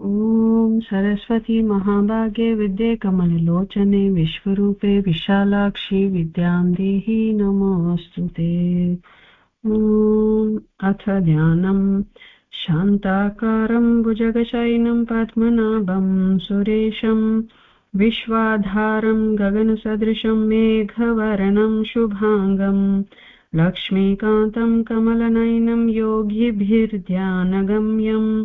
ॐ सरस्वती महाभागे विद्ये कमललोचने विश्वरूपे विशालाक्षि विद्यां देहि नमोऽस्तु ते। अथ ध्यानम्, शान्ताकारं भुजगशयनं पद्मनाभं सुरेशं, विश्वाधारं गगनसदृशं मेघवर्णं शुभाङ्गम् लक्ष्मीकान्तं कमलनयनं योगिभिर्ध्यानगम्यम्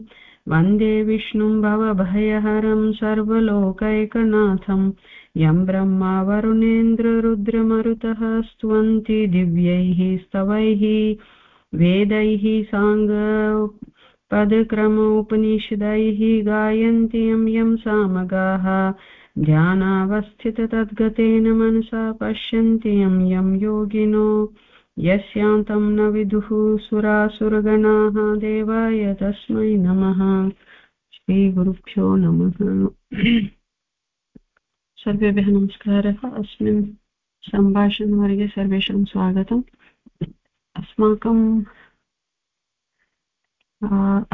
वंदे विष्णुं भवभयहरं सर्वलोकैकनाथं। यं ब्रह्मा वरुणेन्द्ररुद्रमरुतः स्तुवन्ति दिव्यैः, स्तवैः, वेदैः साङ्गपदक्रमोपनिषदैः गायन्ति यं यं सामगाः। ध्यानावस्थिततद्गतेन मनसा पश्यन्ति यं यं योगिनो। यस्यान्तं न विदुः सुरासुरगणाः देवाय तस्मै नमः। श्रीगुरुभ्यो नमः। सर्वेभ्यः नमस्कारः। अस्मिन् सम्भाषणवर्गे सर्वेषां स्वागतम्। अस्माकं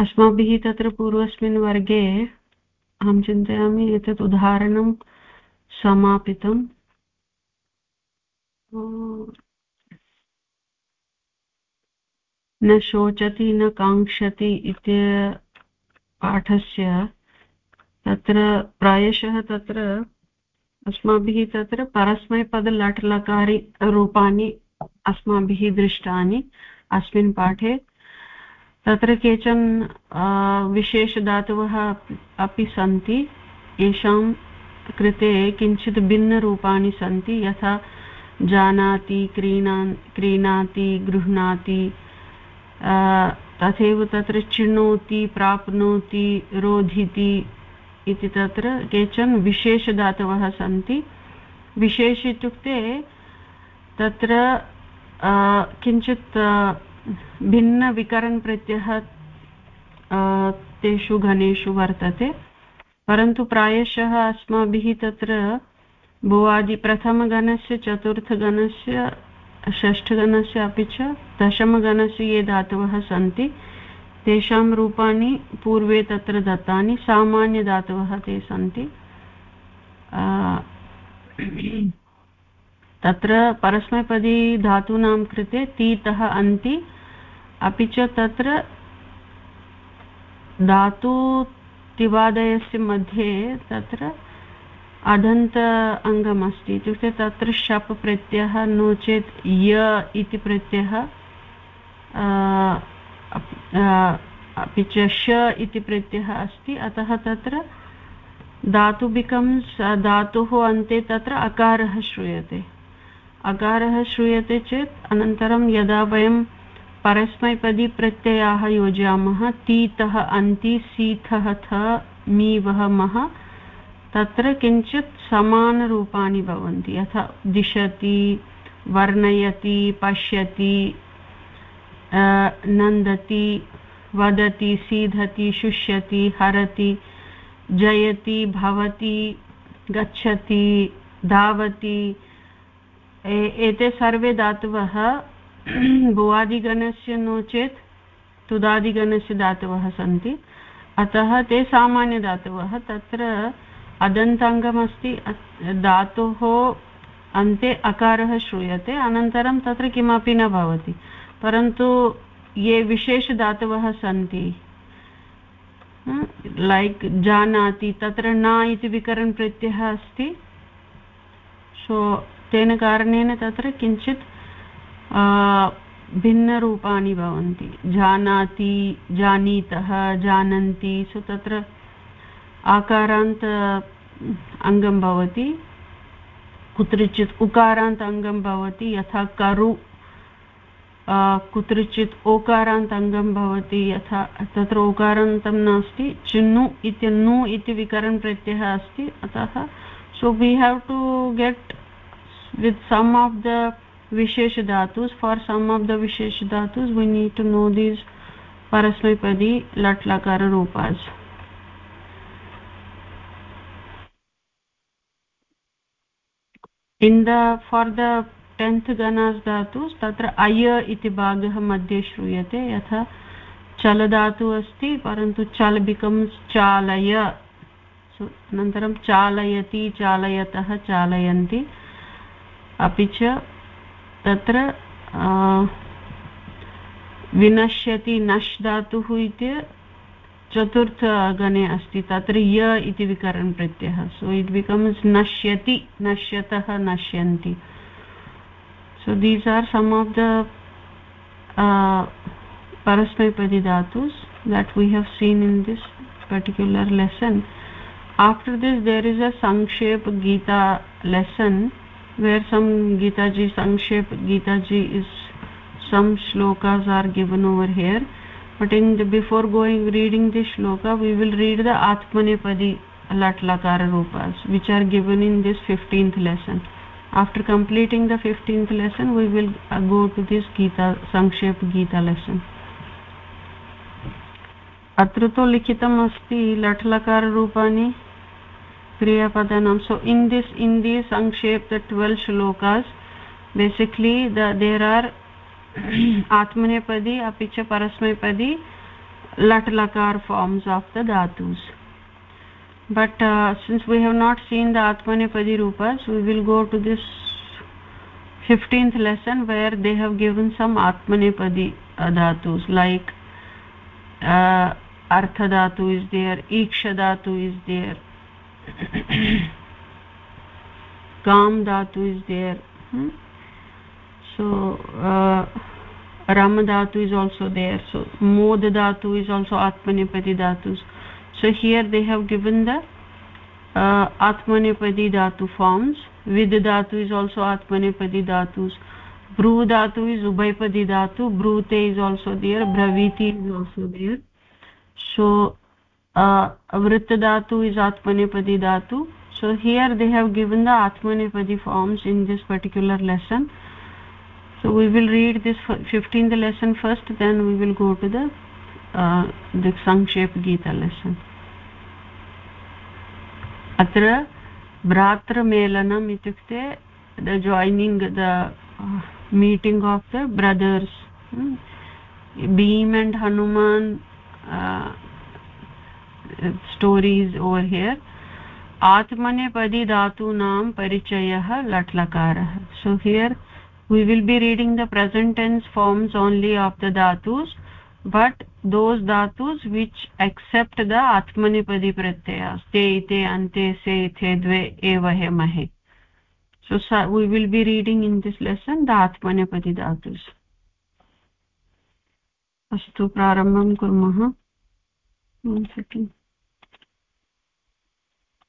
अस्माभिः तत्र पूर्वस्मिन् वर्गे अहं चिन्तयामि एतत् उदाहरणं समापितम्। न शोचति न काङ्क्षति इति पाठस्य तत्र प्रायशः तत्र अस्माभिः तत्र परस्मैपदलट् लकारि रूपाणि अस्माभिः दृष्टानि अस्मिन् पाठे। तत्र केचन विशेषधातवः अपि सन्ति, येषां कृते किञ्चित् भिन्नरूपाणि सन्ति, यथा जानाति क्रीणा क्रीणाति, गृह्णाति तथैव तत्र चिणोति, प्राप्नोति, रोधिति इति तत्र केचन विशेषधातवः सन्ति। विशेष इत्युक्ते तत्र किञ्चित् भिन्नविकरणप्रत्ययः तेषु गणेषु वर्तते। परन्तु प्रायशः अस्माभिः तत्र भुवादि प्रथमगणस्य, चतुर्थगणस्य षष्ठगणस्य अपि च दशमगणस्य ये धातवः सन्ति, तेषां रूपाणि पूर्वे तत्र दत्तानि, सामान्यधातवः ते सन्ति। तत्र परस्मैपदी धातूनां कृते तीतः अन्ति, अपि च तत्र धातु तिवादयस्य मध्ये तत्र अदन्त अङ्गमस्ति इत्युक्ते तत्र शप् प्रत्ययः नो चेत् य इति प्रत्ययः अपि च श इति प्रत्ययः अस्ति। अतः तत्र धातु बिकम्स् धातुः अन्ते तत्र अकारः श्रूयते। अकारः श्रूयते चेत् अनन्तरं यदा वयं परस्मैपदी प्रत्ययाः योजयामः, तीतः अन्ति, सीथः, थ मीवः मः तत्र किञ्चित् समानरूपाणि भवन्ति, यथा दिशति, वर्णयति, पश्यति नन्दति, वदति, सीधति, शुष्यति, हरति, जयति, भवति, गच्छति, धावति। एते सर्वे धातवः भुवादिगणस्य नो चेत् तुदादिगणस्य धातवः सन्ति। अतः ते सामान्यधातवः। तत्र अदन्ताङ्गमस्ति धातोः अन्ते अकारः श्रूयते, अनन्तरं तत्र किमपि न भवति। परन्तु ये विशेषधातवः सन्ति लैक् जानाति, तत्र न इति विकरणप्रत्ययः अस्ति। सो, तेन कारणेन तत्र किञ्चित् भिन्नरूपाणि भवन्ति। जानाति, जानीतः, जानन्ति, सो तत्र आकारान्त अङ्गं भवति। कुत्रचित् उकारान्त अङ्गं भवति, यथा करु कुत्रचित् ओकारान्त अङ्गं भवति, यथा, तत्र ओकारान्तं नास्ति, चिन्नु इति, नु इति विकरणप्रत्ययः अस्ति, अतः so we have to get with some of the vishesh dhatus for some of the vishesh dhatus we need to know these parasmaipadi lat lakar रूपास् in the, for the tenth ganas dhatus tatra ay इति भागः मध्ये श्रूयते यथा चल धातु अस्ति परन्तु चल् चालय अनन्तरं चालयति चालयतः चालयन्ति अपि च तत्र विनश्यति नश् धातुः इति चतुर्थ गणे अस्ति, तत्र य इति विकरणप्रत्ययः सो इट् बिकम्स् नश्यति, नश्यतः नश्यन्ति। So these are some of the parasmaipadi dhatus that we have seen in this particular lesson after this there is a sankshep Gita lesson वेर् सम् गीताजी sankshep Gitaji is some shlokas are given over here but in the before going reading this shloka we will read the atmanepadi lat lakara rupas which are given in this 15th lesson after completing the 15th lesson we will uh, go to this gita sankshepa gita lesson अत्र तु लिखितम् अस्ति लट् लकाररूपाणि क्रियापदानां so in this in this sankshepa the 12 shlokas basically the there are आत्मनेपदी अभी च parasmaipadi lat lakar forms of the dhatus but since we have not seen the atmanepadi rupas we will go to this fifteenth lesson where they have given some atmanepadi dhatus. Like arthadhatu is there ikshadhatu is there kam dhatu is there so uh, ram dhatu is also there so mod dhatu is also atmanipati dhatus so here they have given the uh, atmanipadi dhatu forms vid dhatu is also atmanipadi dhatus bru dhatu is ubhaypadi dhatu brute is also there braviti is also there so vritta dhatu is atmanepadi dhatu so here they have given the atmanepadi forms in this particular lesson so we will read this 15th lesson first then we will go to the uh, the sankshepa gita lesson अत्र भ्रातृमेलनम् इत्युक्ते the joining the uh, meeting of the brothers hmm? beam and hanuman uh, stories over here atmanepadi dhatunam parichayah latlakarah so here we will be reading the present tense forms only of the dhatus but those dhatus which accept the atmanepadi pratyaya te ite ante se the dve eva he mahe so we will be reading in this lesson the atmanepadi dhatus अस्तु प्रारम्भं कुर्मः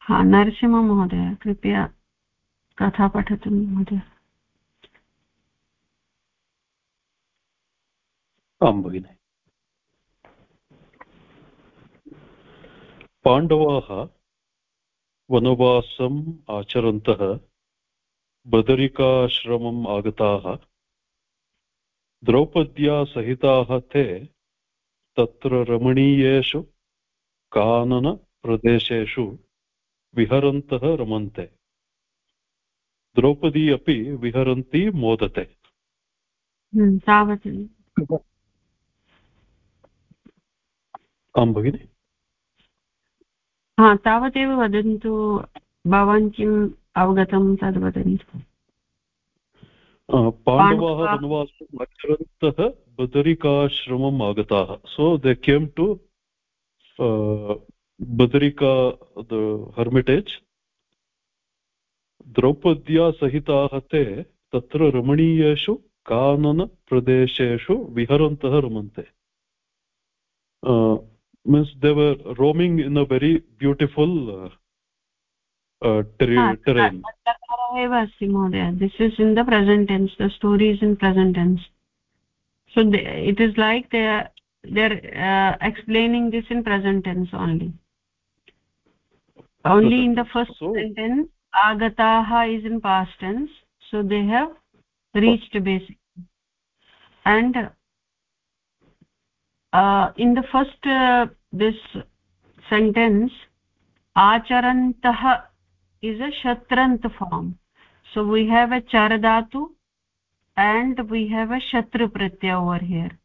हा नरसिंहमहोदय कृपया कथा पठतु महोदय आं भगिनि पाण्डवाः वनवासम् आचरन्तः बदरिकाश्रमम् आगताः। द्रौपद्या सहिताः ते तत्र रमणीयेषु काननप्रदेशेषु विहरन्तः रमन्ते। द्रौपदी अपि विहरन्ती मोदते। हम्म, तावत् आं भगिनि हा तावदेव वदन्तु भवान् किम् अवगतं तद् वदन्तु? पाण्डवाः वनवासम् आचरन्तः बदरिकाश्रमम् आगताः. So they came to Badarika the hermitage द्रौपद्या सहिताः ते तत्र रमणीयेषु काननप्रदेशेषु विहरन्तः रमन्ते. means they were roaming in a very beautiful uh, uh, terrain एव अस्ति महोदय this is in the present tense the story is in present tense so it is like they are they're uh, explaining this in present tense only only in the first so, sentence agataha is in past tense so they have reached basic and uh, in the first uh, this sentence acharantah is a shatrant form. So we have a char dhatu and we have a shatru pratyaya over here.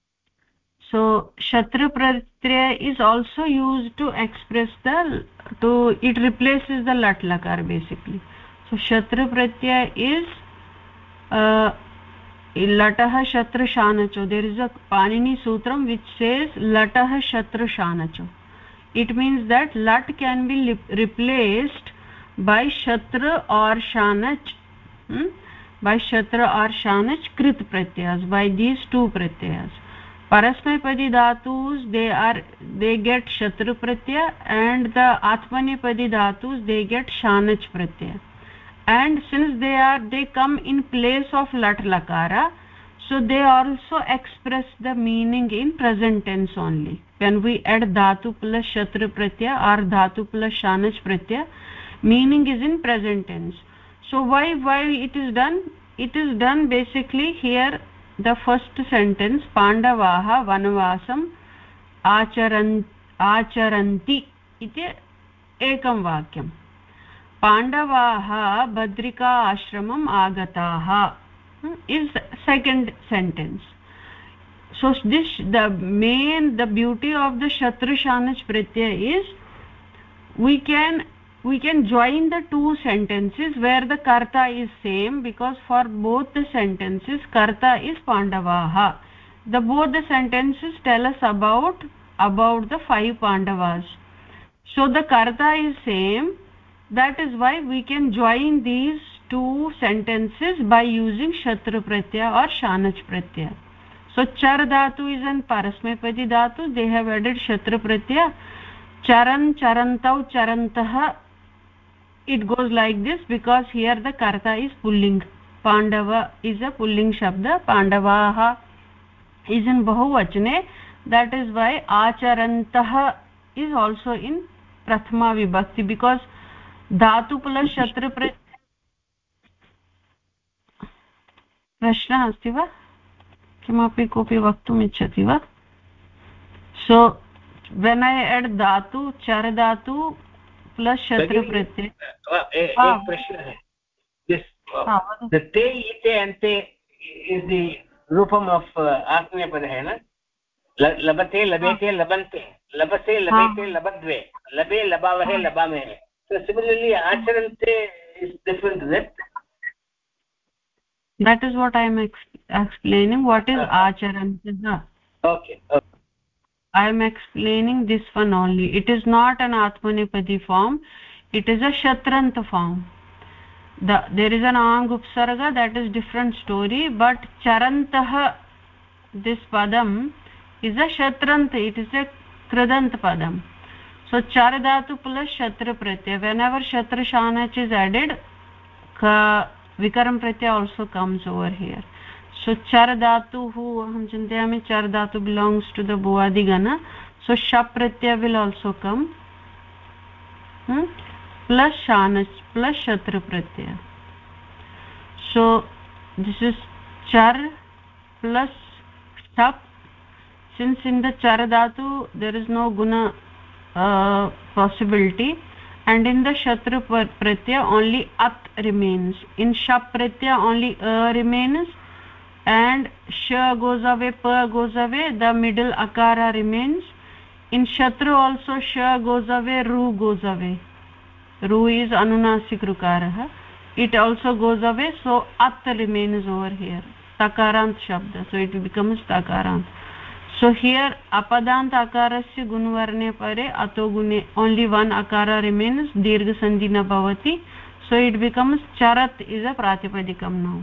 So shatra pratyaya is also used to express the to it replaces the lat lakar basically. So shatra pratyaya is uh, लटः शत्रुशानचो there is a Panini sutram which says लटः शत्रुशानचो। It means that lat can be replaced by shatra or shanach by shatra or shanach krit pratyayas by these two pratyayas. Parasmaipadi dhatus they are they get shatrupratyaya and the atmanepadi dhatus they get shanach pratyaya. And since they are they come in place of lat lakara so they also express the meaning in present tense only. When we add dhatu plus shatra pratyaya or dhatu plus shanach pratyaya meaning is in present tense. So why why it is done? It is done basically here the first sentence pandavaha vanavasam acharan acharanti iti ekam vakyam पाण्डवाः बद्रिका आश्रमम् आगताः is second sentence so this the main the beauty of the shatrushanach pratyaya is we can we can join the two sentences where the karta is same because for both the sentences karta is pandavaha the both the sentences tell us about about the five pandavas so the karta is same that is why we can join these two sentences by using shatra pratyaya or shanach pratyaya so char dhatu is an parasmayapadi dhatu they have added shatra pratyaya charan charantau charantah it goes like this because here the karta is pulling pandava is a pulling shabda pandavaah is in bahuvachane that is why acharantah is also in prathama vibhakti because dhatu plus shatru प्रश्नः अस्ति वा? किमपि कोऽपि वक्तुम् इच्छति वा? So when I add धातु चर धातु प्लस् शत्रु प्रत्यय ते इते अन्ते इस् दि रूपम् आफ् आत्मीयपदः न? लभते लभेते लभन्ते। लभसे लभेते लभद्वे। लभे लभावहे लभामहे। so similarly acharante is different is it that is what i am ex explaining what is uh, acharantah okay, okay i am explaining this one only it is not an atmanepadi form it is a shatrant form the there is an ang upsarga that is different story but charantah this padam is a shatrant it is a kridant padam so char dhatu plus shatra pratyay whenever shatra shanach is added ka vikaram pratyay also comes over here so char dhatu hu aham chintayami char dhatu belongs to the bhuadi gana so shap pratyay will also come hmm? plus shanach plus shatra pratyay so this is char plus shap since in the char dhatu there is no guna possibility. And in the shatra pratyaya only at remains. In shap pratyaya only a remains. And sha goes away pa goes away the middle akara remains. In shatra also sha goes away ru goes away. Ru is anunasik rukarah it also goes away so at remains over here. Takarant shabda. So it becomes takarant so here अपदान्त अकारस्य गुणवर्णे परे अतो गुणे only one अकार remains दीर्घसन्धि न भवति so it becomes charat is a pratipadikam now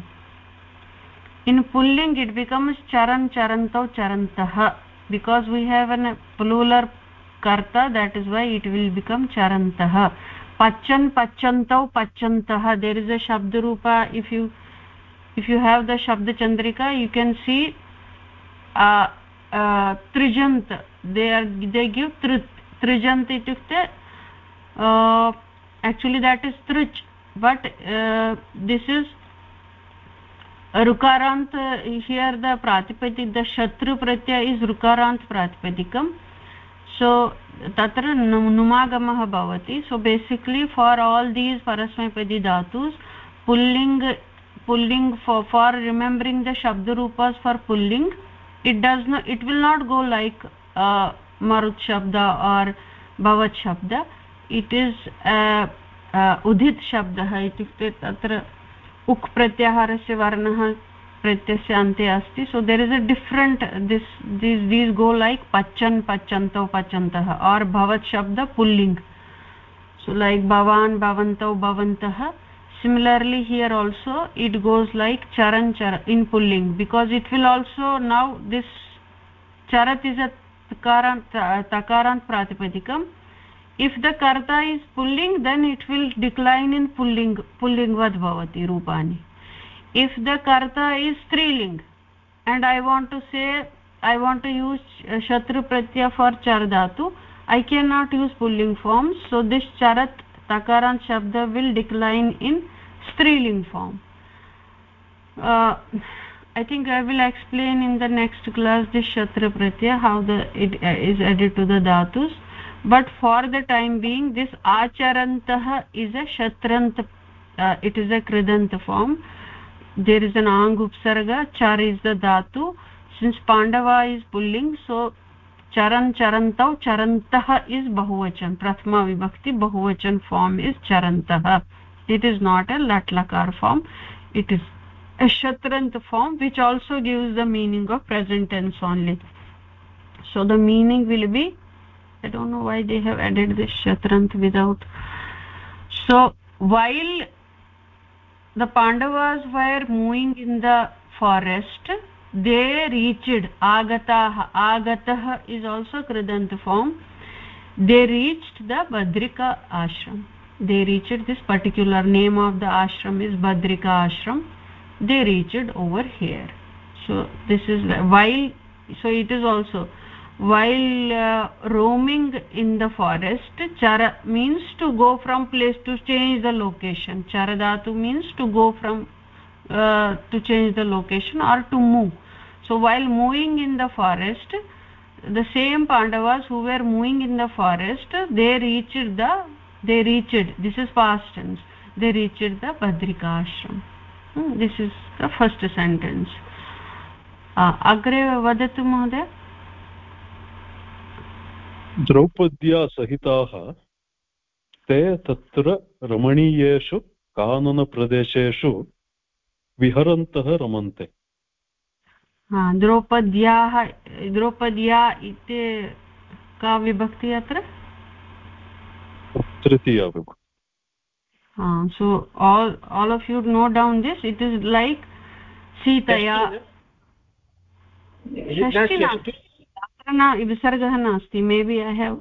in pulling it becomes charan charantau charantah because we have an plural karta that is why it will become charantah pachchan pachyantau pachyantah there is a shabdarup if you if you have the Shabdachandrika you can see trijant they are they give trit trijant itukte actually that is trich but this is rukarant here the pratipadik the shatru pratyay is rukarant pratipedikam so tatra numagamah bhavati so basically for all these parasmaipadi dhatus pulling pulling for for remembering the shabdurupas for pulling it does not it will not go like uh, marut shabda or bhavat shabda it is uh, uh, udhit shabdah itukte tatra uk pratyaharasya varnah pratyasya ante asti so there is a different this these these go like pachan pachanto pachantah or bhavat shabda pulling so like bhavan bhavanto bhavantah similarly here also it goes like charan char in pulling because it will also now this charat is a takarant takarant pratipadikam. If the karta is pulling then it will decline in pulling pulling vad bhavati rupani. If the karta is striling and i want to say i want to use shatru pratyaya for char dhatu i cannot use pulling form so this charat takarant shabda will decline in striling form. Uh, i think i will explain in the next class this shatra pratyaya how the it uh, is added to the dhatus but for the time being this acharantah is a shatrant uh, it is a kridant form. There is an ang upsarga char is the dhatu since pandava is pulling so चरन् चरंत चरंत is bahuvachan, prathama vibhakti bahuvachan form is charantah. It is not a latlakar form it is a shatrant form which also gives the meaning of present tense only so the meaning will be I don't know why they have added this shatrant without so well the Pandavas were moving in the forest they reached agatah agatah is also kridant form. They reached the badrika ashram. They reached this particular name of the ashram is badrika ashram. They reached over here. So this is while so it is also while uh, roaming in the forest chara means to go from place to change the location. Charadatu means to go from uh, to change the location or to move so while moving in the forest the same pandavas who were moving in the forest they reached the they reached this is past tense they reached the badrika ashram hmm, this is the first sentence uh, agre vadatu mohoday द्रौपद्या सहिताः ते तत्र रमणीयेषु काननप्रदेशेषु विहरन्तः रमन्ते। द्रौपद्याः द्रौपद्या इति का विभक्ति अत्र? तृतीया विभक्ति। so all all of you note down this. It is like सीतया। न विसर्गः नास्ति। May be I have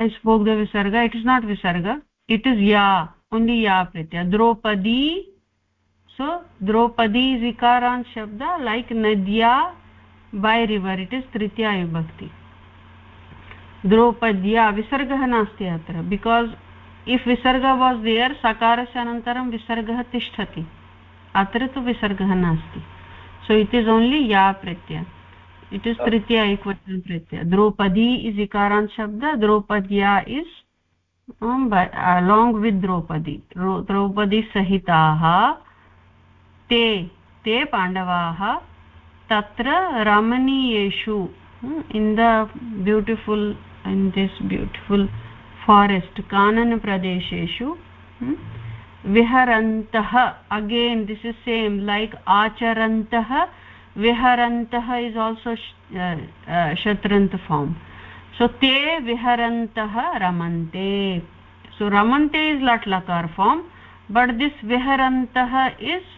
I spoke the विसर्ग. इट् इस् नाट् विसर्ग. इट् इस् या ओन्लि या प्रत्य। द्रौपदी सो द्रौपदी इस् इकारान् शब्द लैक् नद्या बै रिवर् इट् इस् तृतीया विभक्ति द्रौपद्या विसर्गः नास्ति अत्र because if visarga was there सकारस्य अनन्तरं विसर्गः तिष्ठति अत्र तु विसर्गः नास्ति सो इट् इस् ओन्लि या प्रत्यय इट् इस् तृतीया एकवचन प्रत्यय द्रौपदी इस् इकारान् शब्द द्रौपद्या is along with Draupadi Draupadi सहिताः ते ते पाण्डवाः तत्र रमणीयेषु in the beautiful in this beautiful forest काननप्रदेशेषु विहरन्तः again this is same like acharantah, viharantah is also shatrant form so ते विहरन्तः रमन्ते. So ramante is lat lakar form but this viharantah is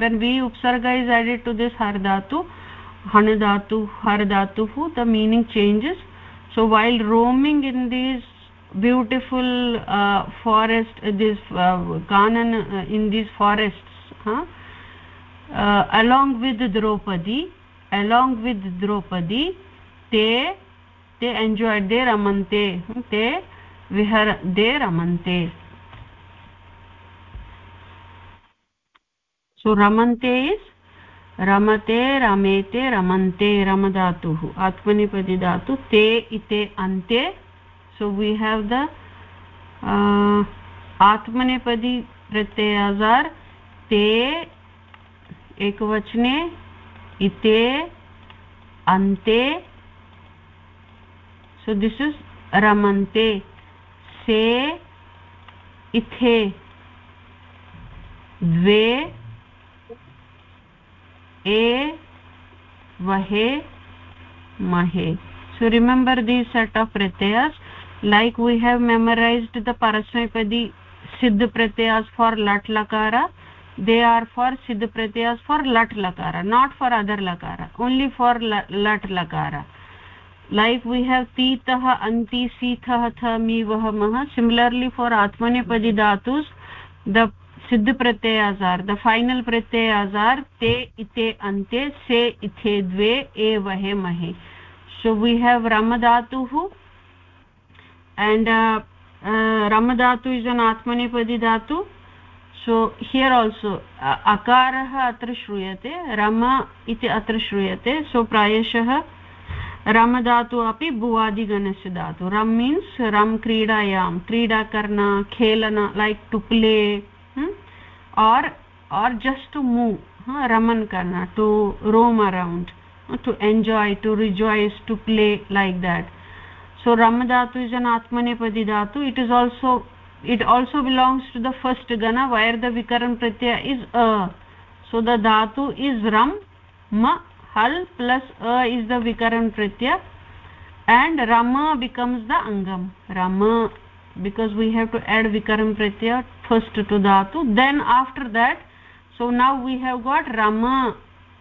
when we upsarga is added to this har dhatu han dhatu har dhatu the meaning changes so while roaming in these beautiful uh, forest uh, this uh, kanan uh, in these forests huh? uh, along with draupadi along with draupadi te they enjoyed amante, they ramante te vihar they ramante so रमन्ते is रमते रमेते रमन्ते रमधातुः आत्मनिपदि धातु ते इते अन्ते so we have the आत्मनेपदी प्रत्ययाजार् ते एकवचने इते अन्ते सो दिस् इस् रमन्ते से इथे द्वे ए, वहे, महे. So remember the set of pratyayas like we have memorised the parasmaipadi siddha pratyayas for लट लकार दे आर फॉर सिद्ध pratyayas for lat lakar not for other lakar only for lat lakar like we have तीतः अन्ति सी थ मी मह similarly for आत्मनेपदी धातुस् the सिद्ध प्रत्यय आजार द फाइनल प्रत्यय आजार, ते इते अन्ते से इथे द्वे, ए वहे महे। सो वी हैव रम धातु एंड रम धातु इज़ एन आत्मनेपदी धातु सो हियर आल्सो अकार अत्र श्रूयते रम इति अत्र श्रूयते सो प्रायशः रम धातु अपि भुवादिगणस्य धातु रम् मीन्स् रम् क्रीडायां क्रीडाकर्ण खेलन like to play or or just to move huh? raman karna to roam around to enjoy to rejoice to play like that. So rama dhatu is an atmanepadi dhatu. It is also it also belongs to the first gana where the vikaram pratyaya is a. So the dhatu is ram ma hal plus a is the vikaram pratyaya and rama becomes the angam. Rama because we have to add vikaram pratyaya first to dhatu then after that so now we have got rama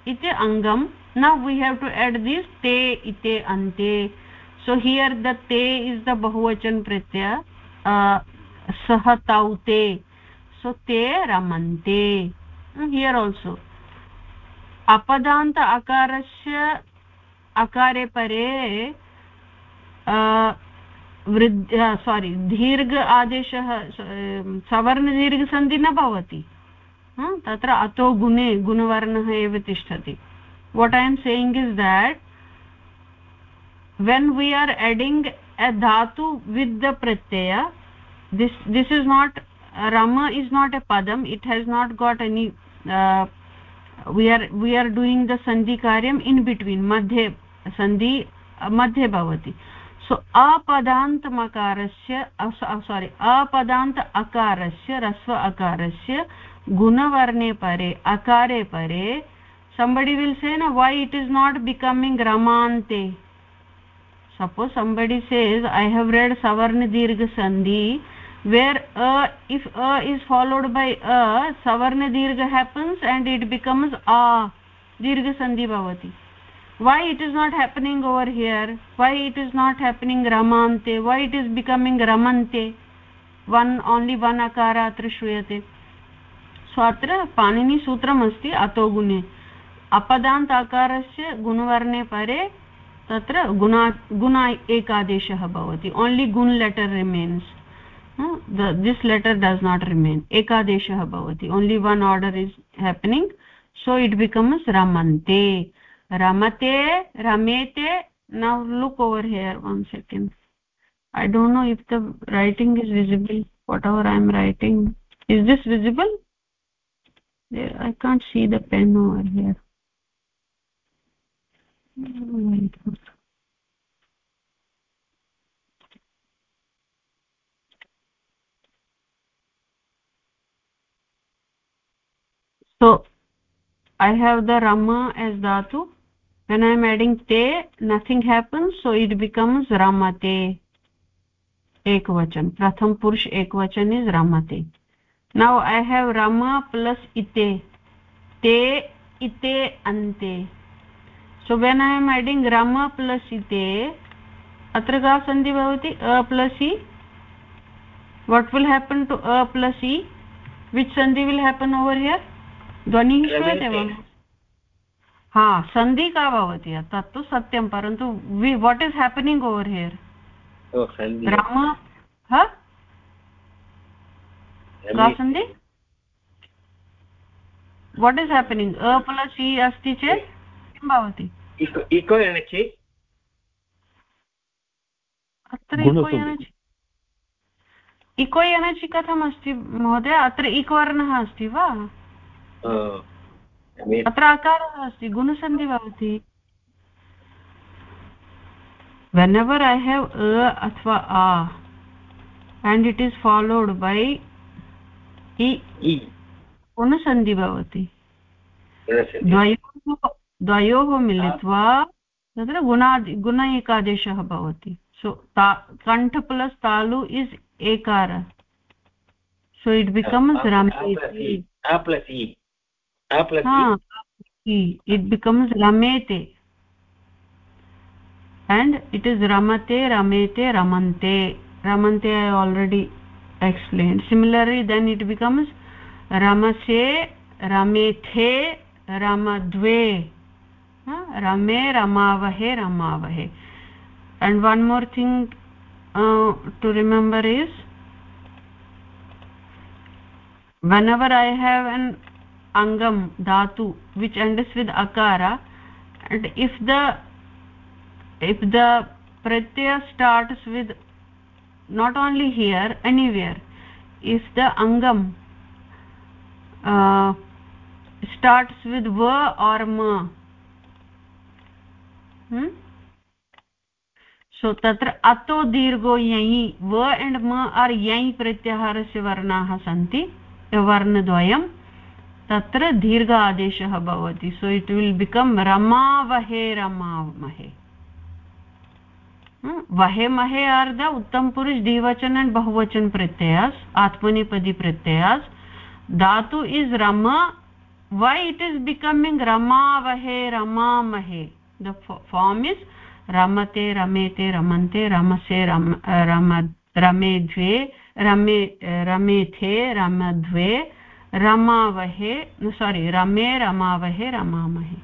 iti angam now we have to add this te ite ante so here the te is the bahuvachan pratyaya uh, सः तौ ते सो ते रमन्ते here also अपदान्त अकारस्य अकारे परे वृद्ध sorry दीर्घ आदेशः सवर्णदीर्घसन्धिः न भवति। तत्र अतो गुणे, गुणवर्णः एव तिष्ठति। What I am saying is that when we are adding a dhatu with the pratyaya this this is not ram is not a padam it has not got any we are we are doing the sandhi karyam in between मध्ये सन्धि मध्ये भवति apadant makarasya uh, sorry apadant akarasya rasva akarasya gunavarne pare akare somebody will say na why it is not becoming ramante suppose somebody says i have read savarna dirgha sandhi where a if a is followed by a savarna dirgha happens and it becomes a dirgha sandhi bhavati why it is not happening over here why it is not happening ramante why it is becoming ramante one only one akara atra shruyate so panini sutram asti ato gune अपदान्त अकारस्य गुणवर्णे परे तत्र गुणा गुणा एकादेशः भवति only guna letter the this letter does not remain ekadeshah bhavati only one order is happening so it becomes ramante ramate ramete now look over here one second. I don't know if the writing is visible whatever i am writing. Is this visible? There i can't see the pen over here. So i have the rama as dhatu when i am adding te nothing happens so it becomes ramate ekvachan pratham purush ekvachan is ramate now i have rama plus ite te ite ante so when i am adding rama plus ite अत्र का सन्धि भवति अ plus इ what will happen to a plus e which sandhi will happen over here ध्वनिः श्रूयते वा हा सन्धि का भवति तत्तु सत्यं परन्तु we what is happening over here Ram का सन्धि what is happening a plus i अस्ति चेत् किं भवति? अत्र इको एनचि इको एनचि कथमस्ति महोदय? अत्र इक् वर्णः अस्ति वा? अत्र अकारः अस्ति गुणसन्धि भवति। Whenever i have a athva a and it is followed by इ पुनसन्धि भवति। द्वयोः द्वयोः मिलित्वा तत्र गुणादि गुण एकादेशः भवति। सो ता कण्ठ plus talu is ekar. So it becomes rameti. It becomes ramete and it is ramate ramete ramante ramante I already explain similarly then it becomes ramase ramethe ramadhve rame ramavahe ramavahe and one more thing to remember is whenever I have an angam dhatu which ends with akara and if the if the pratyaya starts with not only here anywhere if the angam uh, starts with va or ma hmm? so tatra ato dirgo yai va and ma are yai pratyaharasya varnaah santi varnadvayam तत्र दीर्घ आदेशः भवति। So it will become ramavahe ramamahe vahe mahe are the उत्तम पुरुष द्विवचन and बहुवचन pratyayas, atmanepadi pratyayas. Dhatu is ram why it is becoming ramavahe ramamahe the form is ramate ramete ramante रमसे रम रम रमे द्वे रमे रमेथे रमध्वे no sorry rame ramavahe ramamahe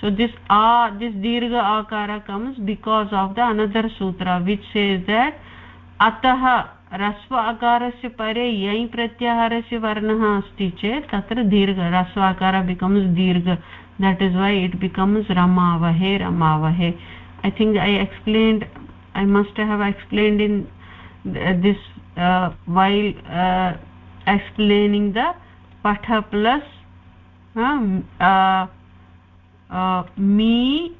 so this ah this dirgha akara comes because of the another sutra, which says that atah ह्रस्व अकारस्य परे यै प्रत्याहारस्य वर्णः अस्ति चेत् तत्र दीर्घ, hrasva akar becomes dirgha. That is why it becomes ramavahe ramavahe. I think I explained I must have explained in this while explaining the path plus हाँ, मी,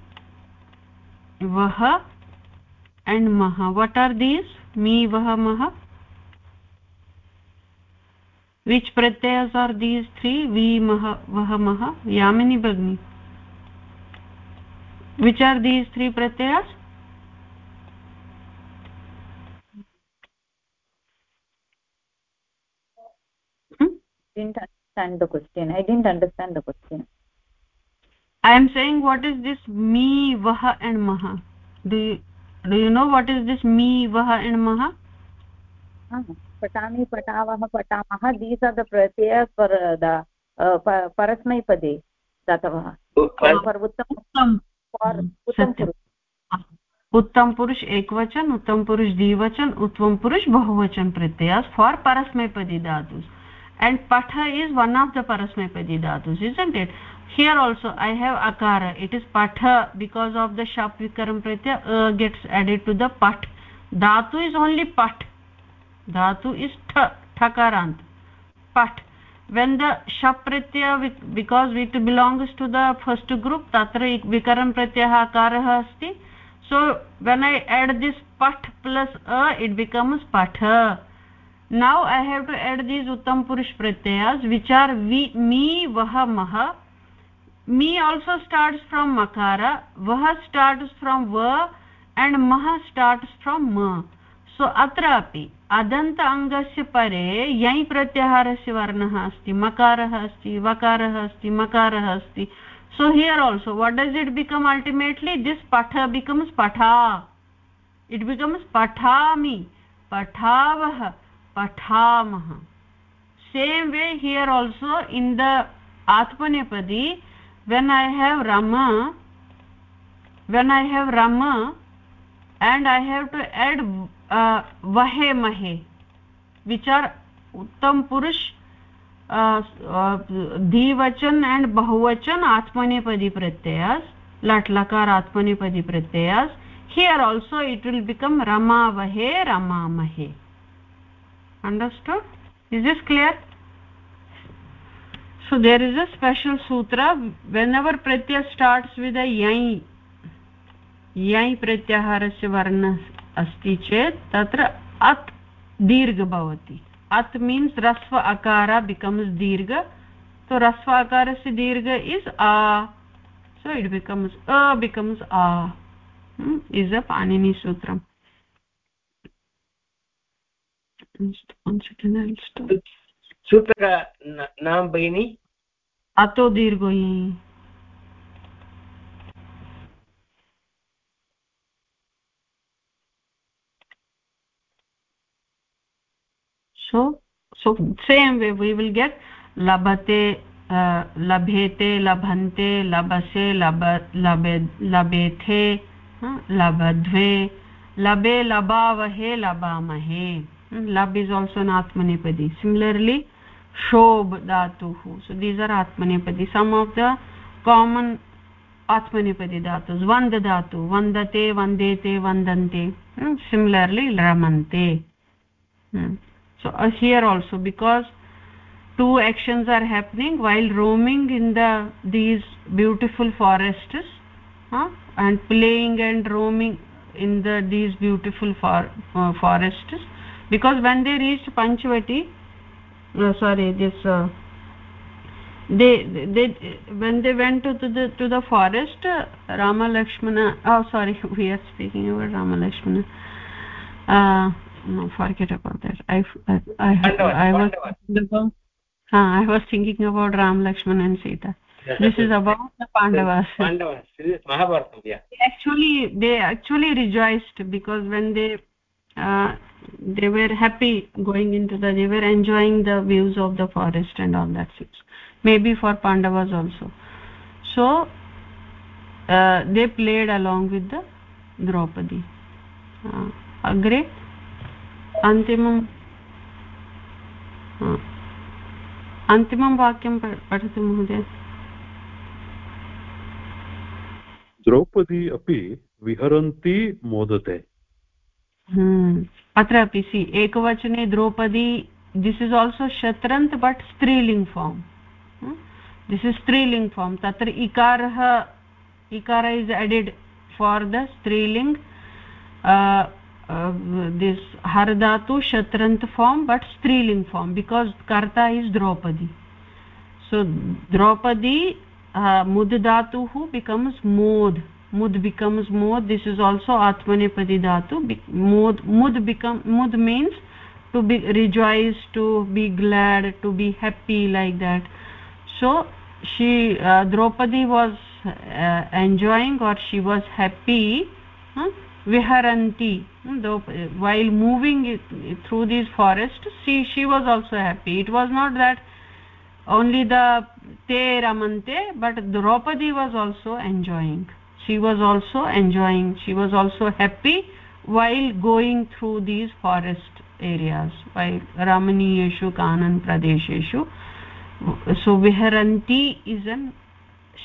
वह, एंड मह। वट् आर दीज मी, वह, मह। विच प्रत्यय आर दीज थ्री वी, मह, वह, मह। यामिनी बग्नी। Which are these three pratyayas inter understand the question i didn't understand the question i am saying what is this mi vah and maha do you do you know what is this mi vah and maha patami patavah patamah these are the pratyayas for the uh, parasmaipade datavah for uttam uttam for uttam purush उत्तम पुरुष एकवचन उत्तम पुरुष dvivachan uttam purush bahuvachan pratyayas for parasmaipadi dhatus and patha is one of the parasmaipadi dhatus isn't it here also i have akara it is patha because of the shap vikaram pratyaya uh, gets added to the pat dhatu is only pat dhatu is tha thakarant pat when the shap pratyaya because it belongs to the first group tatra vikaram pratyah akarah asti so when i add this pat plus a it becomes patha now i have to add these uttam purush pratyayas which are vi mi vah mah mi also starts from makara vah starts from va and mah starts from ma so atrapi adant angasya pare yai pratyaharasya varnah asti makarah asti vakarah asti makarah asti so here also what does it become ultimately this patha becomes patha it becomes pathami pathavah pathamah. Same way here also in the atmanepadi when I have ram when I have ram and I have to add vahe mahe which are uttam purush dvivachan and bahuvachan atmanepadi pratyayas latlakar atmanepadi pratyayas here also it will become ramavahe ramamahe understood is this clear so there is a special sutra whenever pratyaya starts with a yai यै प्रत्याहारस्य वर्णः अस्ति चेत् तत्र अत् दीर्घ भवति अत् means रस्व अकार बिकम्स् दीर्घ so rasva akarasya dirgha is a so it becomes a becomes a hmm, is a panini sutram सूत्रक नाम भगिनि way, we will get लभते लभेते लभन्ते लभसे लभे लभेथे लभध्वे लभे लभावहे लभामहे lab is also an atmanepadi similarly shob dhatuhu so these are atmanepadi some of the common atmanepadi dhatus vandadhatu vandate vandete vandante hmm? similarly ramante hmm. so uh, here also because two actions are happening while roaming in the these beautiful forests huh? and playing and roaming in the these beautiful for, uh, forests because when they reached panchavati uh, sorry this uh, they they when they went to the to the forest uh, rama lakshmana oh sorry we are speaking about rama lakshmana uh no forget about that. I i i, I, was ha i was thinking about ram lakshman and sita. This is about the pandavas. Pandavas. Mahabharata yeah. Actually they actually rejoiced because when they uh, they were happy going into the they were enjoying the views of the forest and all that things maybe for pandavas also so uh, they played along with the draupadi uh, agre antimam uh, अन्तिमं वाक्यं पठतु महोदय द्रौपदी अपि विहरन्ती मोदते हम्म, हम्म, अत्र अपि सि, एकवचने Draupadi this is also shatrant but striling form hmm, this is striling form तत्र इकारः, ikar is added for the striling. This हरदातु shatrant form but striling form because karta is Draupadi. So Draupadi mud धातुः becomes modh mud becomes mod this is also atmanepadi dhatu mud mud become mud means to be rejoice to be glad to be happy like that. So she uh, draupadi was uh, enjoying or she was happy huh? viharanti. While moving through these forests she she was also happy. It was not that only the te ramante but draupadi was also enjoying she was also enjoying she was also happy while going through these forest areas while ramaniyeshu kanan pradesheshu so viharanti is an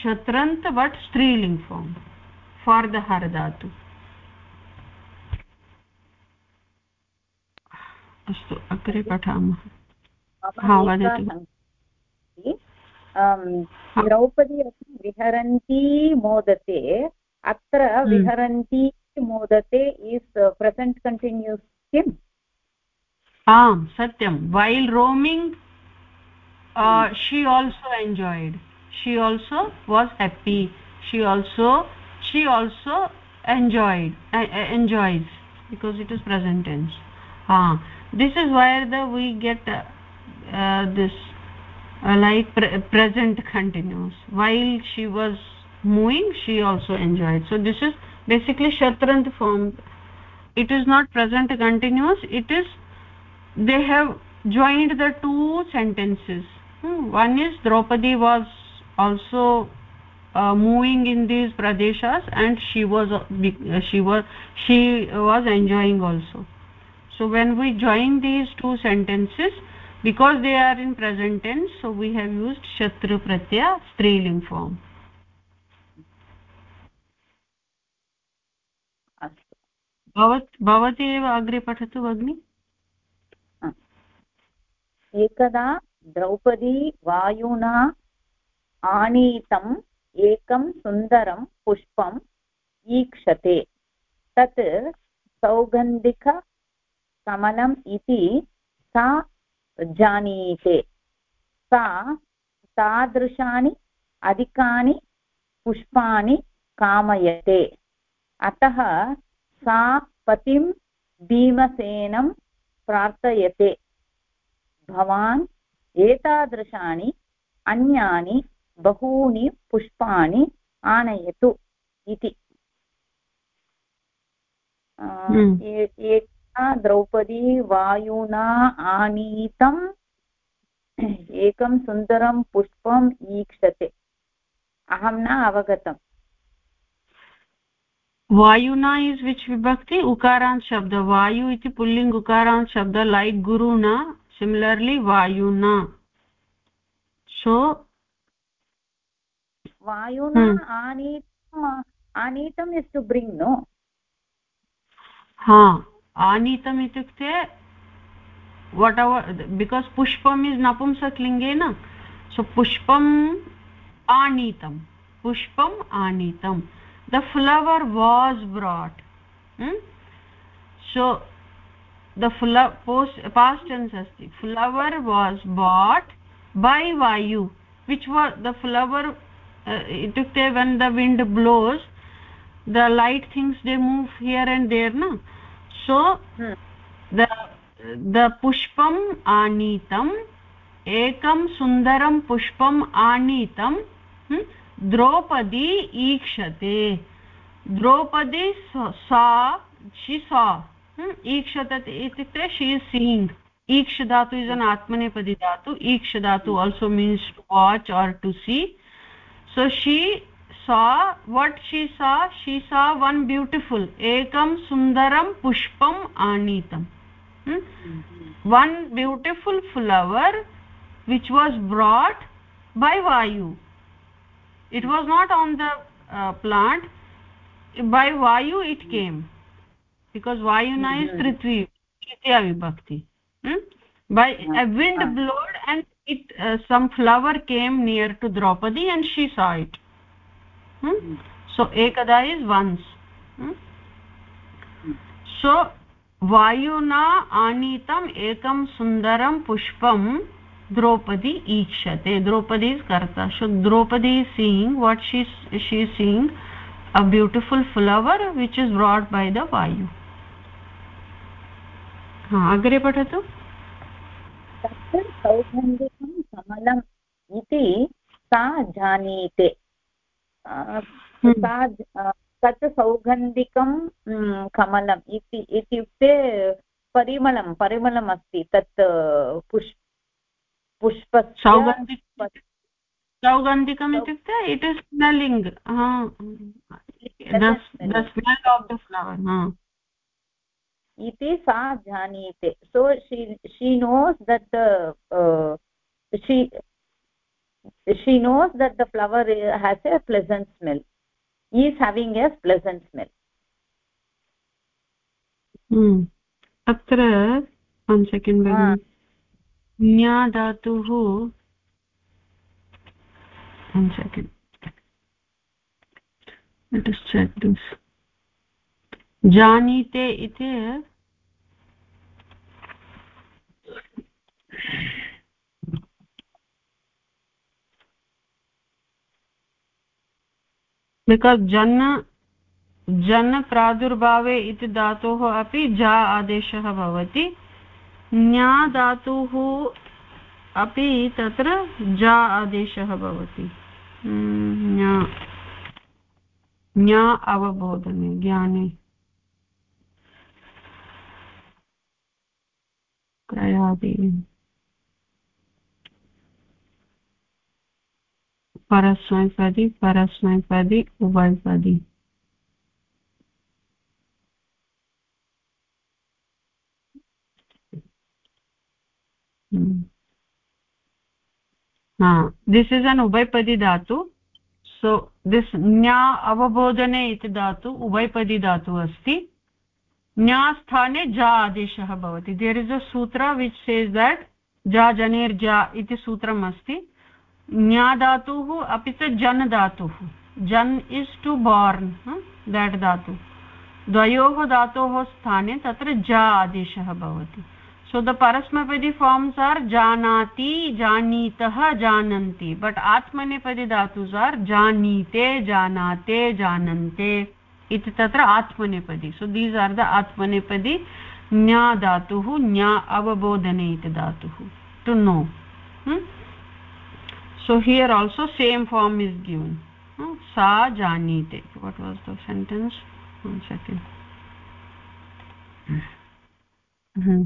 shatrant but striling form for the har dhatu अस्तु अग्रे पठामः द्रौपदी अपि विहरन्ती मोदते अत्र हम्म। विहरन्ती मोदते is present continues किम् आम् सत्यं well roaming she also enjoyed she also was happy she also she also enjoyed enjoys because it is present tense हा this is where the we get uh, uh, this uh, like pre present continuous while she was moving she also enjoyed. So this is basically shatrant form it is not present continuous. It is they have joined the two sentences. Hmm. one is draupadi was also uh, moving in these pradeshas and she was uh, she was she was enjoying also. So when we join these two sentences because they are in present tense so we have used shatru pratyaya striling form भवत् भवती एव अग्रे पठतु भगिनि एकदा द्रौपदी वायुना आनीतम् एकं सुन्दरं पुष्पं ईक्षते तत् सौगन्धिककमलम् इति सा जानीते सा तादृशानि अधिकानि पुष्पाणि कामयते। अतः सा पतिं भीमसेनं प्रार्थयते। भवान् एतादृशानि अन्यानि बहूनि पुष्पाणि आनयतु इति। हम्म। द्रौपदी वायुना आनीतम्। एकं सुन्दरं पुष्पम् ईक्षते। अहं न अवगतम्। वायुना इस् विच् विभक्ति? उकारान्त् शब्द। वायु इति पुल्लिङ्ग् उकारान्त् शब्द। लैक् गुरुना सिमिलर्लि वायुना। So वायुना anitam anitam is to bring no हा। आनीतम् इत्युक्ते what our because pushpam is नपुंसकलिङ्गे न? सो पुष्पम् आनीतं पुष्पम् आनीतं the flower was brought so the फ्ल पोस् पास्टेन्स् अस्ति फ्लवर् वास् बाट् बै वायु विच् वा द फ्लवर् इत्युक्ते when the wind blows the light things they move here and there न? So hmm. the the pushpam anitam ekam sundaram pushpam anitam hmm? Draupadi ईक्षते Draupadi सा शि सा ईक्षते इत्युक्ते she is seeing ईक्ष धातु is in atmanepadi dhatu iksha dhatu also means to watch or to see so she saw what she saw she saw one beautiful ekam sundaram pushpam anitam hmm? one beautiful flower which was brought by vayu it was not on the uh, plant by vayu it came because vayuna is prithvi tritya vibhakti hmm? by a wind blowed and it uh, some flower came near to draupadi and she saw it hmm? Ekada is once. Hmm? so वायुना आनीतम् एकं सुन्दरं पुष्पं Draupadi ikshate Draupadi is karta so Draupadi is seeing what she she is seeing a beautiful flower which is brought by the vayu. अग्रे पठतु सौगन्धिकं कमलम् इति सा जानीते। सा तत् सौगन्धिकं कमलम् इति इत्युक्ते परिमलं परिमलम् अस्ति तत् पुष्प पुष्प सौगन्धिकम् इत्युक्ते it is smelling smell of the flower इति सा जानीते so she knows that she she knows that the flower has a pleasant smell he is having a pleasant smell hmm अत्र one second न्या धातुः one second let us check this जानीते इति because jan jan प्रादुर्भावे इति धातोः अपि जा आदेशः भवति ज्ञा धातुः अपि तत्र जा आदेशः भवति ज्ञा अवबोधने ज्ञाने क्रयादि परस्मैपदी परस्मैपदी उभयपदी दिस् इस् अन् उभयपदी धातु सो दिस् न्या अवबोधने इति धातु उभयपदी धातु अस्ति न्या स्थाने जा आदेशः भवति देर् इस् अ सूत्र विच् सेस् देट् जा जनेर्जा इति सूत्रम् अस्ति न्या धातुः अपि च जन् धातुः जन् इस् टु बार्न् देट् धातु द्वयोः धातोः स्थाने तत्र ज आदेशः भवति सो द परस्मैपदी फार्म्स् आर् जानाति जानीतः जानन्ति बट् आत्मनेपदी धातुस् आर् जानीते जानाते जानन्ते इति तत्र आत्मनेपदी सो दीस् आर् द आत्मनेपदी ज्ञा धातुः ज्ञा अवबोधने इति धातुः to know so here also same form is given. Hmm? sa janite what was the sentence? One second. Mm -hmm.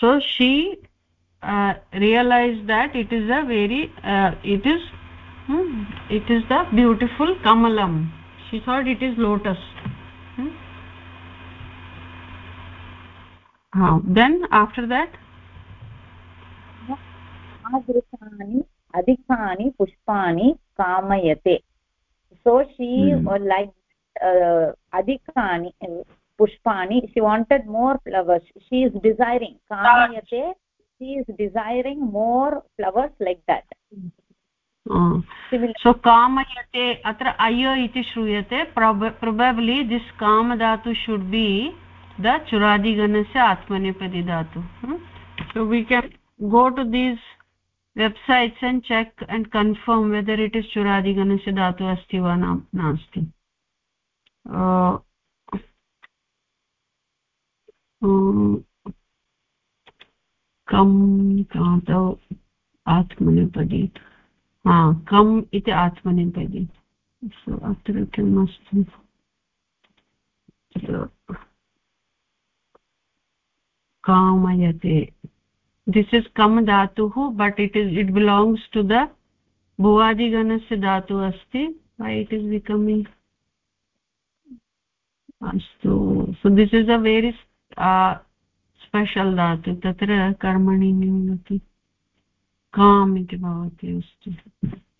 so she uh, realized that it is a very uh, it is hmm, it is the beautiful kamalam. She thought it is lotus. Hmm? then after that तादृशानि अधिकानि पुष्पाणि कामयते। So she like अधिकानि पुष्पाणि she wanted more flowers she is desiring kamayate she is desiring more flowers like that so kamayate अत्र अय इति श्रूयते probably this kamadhatu should be the चुरादिगणस्य atmanepadi dhatu. So we can go to these websites and check and confirm whether it is चुरादिगणस्य धातुः अस्ति वा नास्ति कम् कातौ आत्मनिपदी हा कम् इति आत्मनिपदी अत्र किम् अस्ति कामयते this is kam dhatuh but it is it belongs to the bhuvadiganasya dhatu asti why it is becoming astu so this is a very uh, special dhatu tatra karmani nimati kam iti bhavati asti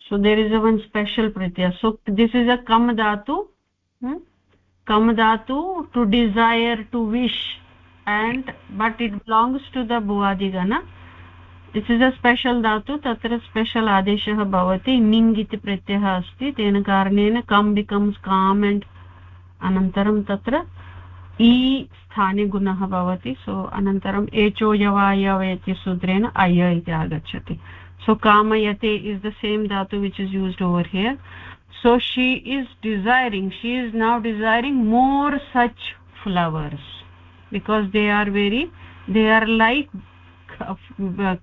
so there is a one special pratyaya so this is a kam dhatu hmm? kam dhatu to desire to wish and but it belongs to the bhuvadigana this is a special dhatu tatra special adeshah bhavati ning iti pratyah asti tena karanena kam becomes kam and anantaram tatra ई स्थाने गुणः भवति सो अनन्तरम् echo यवायव इति सूत्रेण अय इति आगच्छति so kamayate is the same dhatu which is used over here so she is desiring she is now desiring more such flowers Because they are very they are like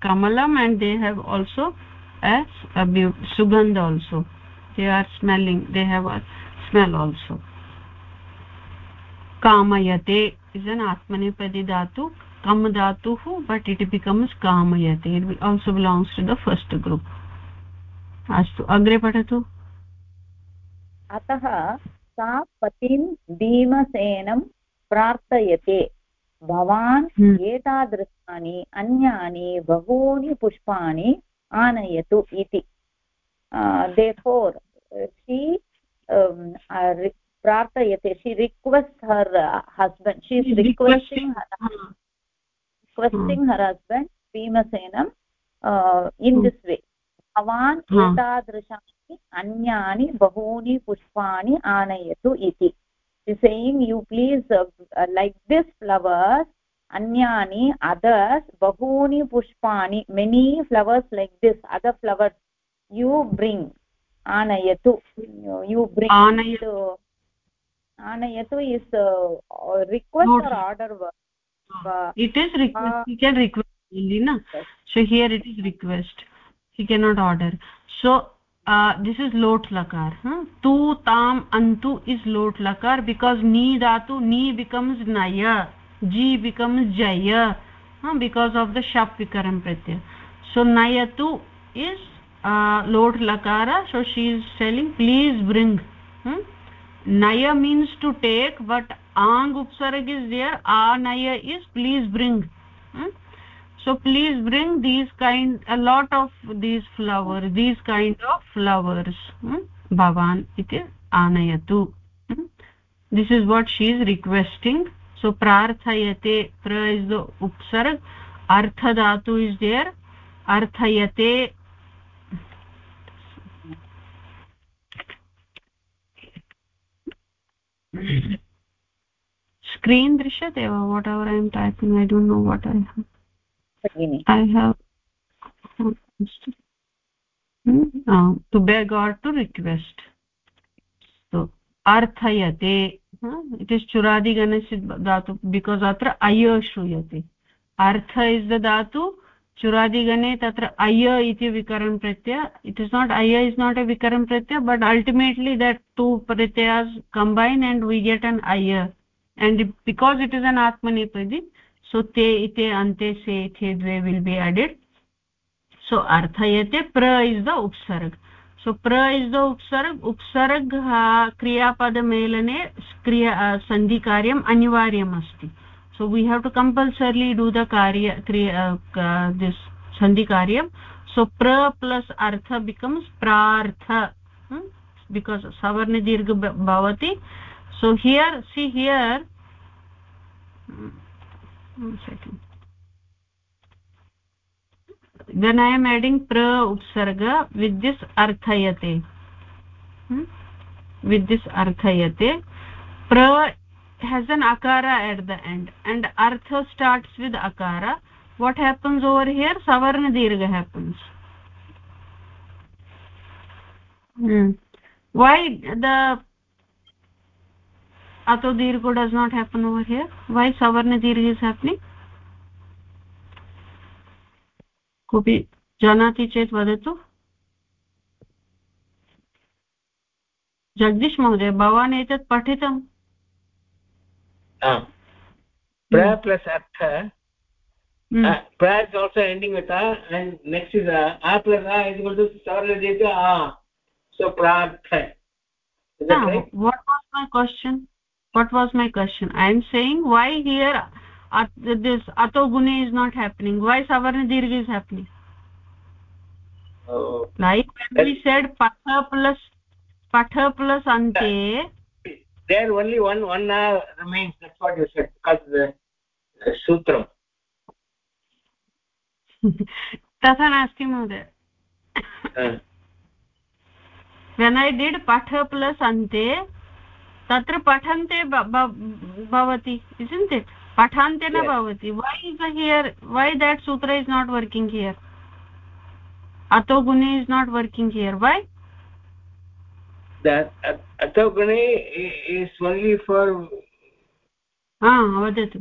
kamalam and they have also a, a sugandh also they are smelling they have a smell also kamayate is an atmanepadi dhatu kam dhatuh but it becomes kamayate it also belongs to the first group अस्तु अग्रे पठतु अतः सा पतिं भीमसेनं प्रार्थयते भवान् हम्म। एतादृशानि अन्यानि बहूनि पुष्पाणि आनयतु इति। Therefore she prarthayate. She request her husband she is requesting requesting her husband भीमसेनम् in this way भवान् एतादृशानि अन्यानि बहूनि पुष्पाणि आनयतु इति। Saying you please uh, uh, like this flowers anyani others bahuni pushpani many flowers like this other flowers you bring anayatu you bring anayatu. anayatu is uh, request Not or order uh, it is request uh, he can request only na? so here it is request. He cannot order. So this is lot lakar हाँ? तु ताम् अन्तु is लोट् लकार because नी धातु, नी becomes नय जी becomes जय because of the शप् विकरं प्रत्यय। So नयतु is लोट् लकार so she is saying please bring नय means to take but आङ्ग् उप्सर्ग् is there आ नय is please bring so please bring these kind a lot of these flowers, these kind of flowers hmm? bhavan iti anayatu hmm? this is what she is requesting so prarthayate pra is the upsarg artha dhatu is there arthayate screen drishyate whatever i am typing i don't know what i have भगिनि i have hmm? uh, to beg or to request so arthayate huh? it is churadi ganasya dhatu because atra aya shruyate artha is the dhatu चुरादिगणे तत्र अय इति विकरण प्रत्यय it is not ay is not a vikaran pratyaya but ultimately that two pratyayas combine and we get an ay and because it is an atmanepadi so ते इति अन्ते से इति द्वे विल् बि एडिड् सो अर्थयते प्र इस् द उप्सर्ग. सो प्र is the उप्सर्ग. उप्सर्ग क्रियापदमेलने क्रिया सन्धिकार्यम् अनिवार्यम् अस्ति. So we have to compulsorily do the कार्य, क्रिया दिस् सन्धिकार्यं सो प्र प्लस् अर्थ बिकम्स् प्रार्थ hm? बिकास् सवर्णदीर्घ भवति. So here see here then i am adding pra upsarga with this arthayate. Hmm? with this arthayate. Pra has an akara at the end. And artha starts with akara. What happens over here? Savarna dirgha happens. Hmm. why the ato dirgha does not happen over here why savarna dirgha is happening कोऽपि जानाति चेत् वदतु जगदीश महोदय भवान् एतत् पठितम् Ah. pra plus artha mm. uh, pra is also ending with a and next is a a plus a is equal to savarna dirgha a so prartha is that ah, right what was my question what was my question i am saying why here at, this ato gune is not happening why savarna dirgha is happening oh like when we said patha plus patha plus ante there only one one uh, remains that's what you said because the, the sutram तथा नास्ति महोदय when i did patha plus ante तत्र पठन्ते भवति चिन्ति पठन्ते न भवति। Why is here why that सूत्र is not working here अतो गुणे is not working here why अतो गुणे इस् ओन्ली फार् वदतु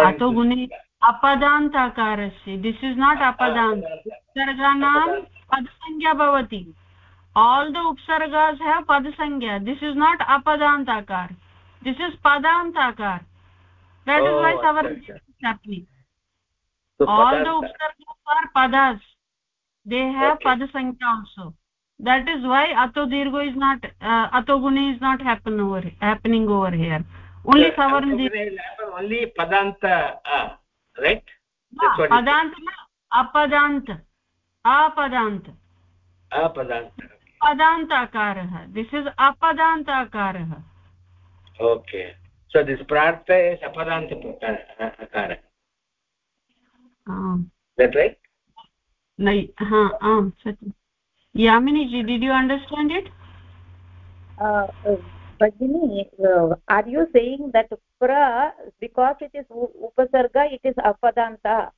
अतो गुणे अपदान्ताकारस्य। दिस् इस् नाट् अपदान्त। उपसर्गाणां पदसंज्ञा भवति। आल् द उपसर्गास् हेव् पदसंज्ञा। दिस् इस् नाट् अपदान्ताकार। This is पदान्ताकार। That is why's our all the उपसर्गास् are पदास् दे हेव् पदसंज्ञा आल्सो देट् इस् वै अतो दीर्घो इस् नाट् अतो गुणे is not happen over happening over here only सवर्ण दीर्घ right padant apadant apadant apadant पदान्ताकारः दिस् इस् अपदान्ताकारः ओके सो दिस् प्रार्थ इस् अपदान्त अकारः that right नै हा आम् सत्यं Yamini ji did you understand it Bhagini, uh, are you saying that pra, because it is upasarga, it is apadanta?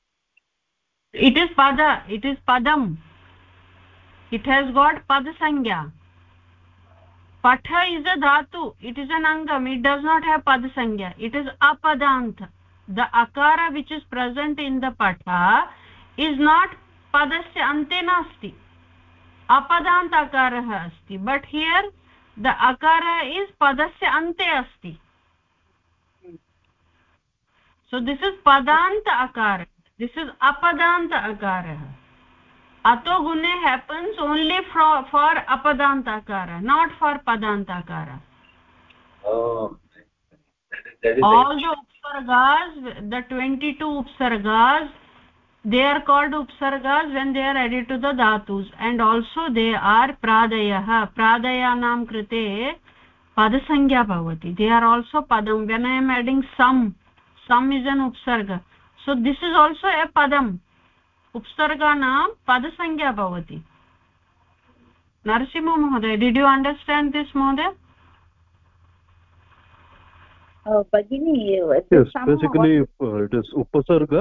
It is pada, it is padam. It has got padasangya. Patha is a dhatu, it is an angam, it does not have padasangya. It is apadanta. The akara which is present in the patha is not padasya ante nasti. apadant akarah asti. But here the akara is padasya ante asti so this is padant akara this is apadant akara ato gune happens only for for apadant akara not for padant akara oh all the upsargas the 22 upsargas they are called upsargas when they are added to the dhatus and also they are pradayah pradayanam krite padasangya bhavati they are also padam when i am adding some some is an उपसर्ग so this is also a पदम् उपसर्गानां पदसंज्ञा भवति नरसिंह महोदय did you understand this महोदय उपसर्ग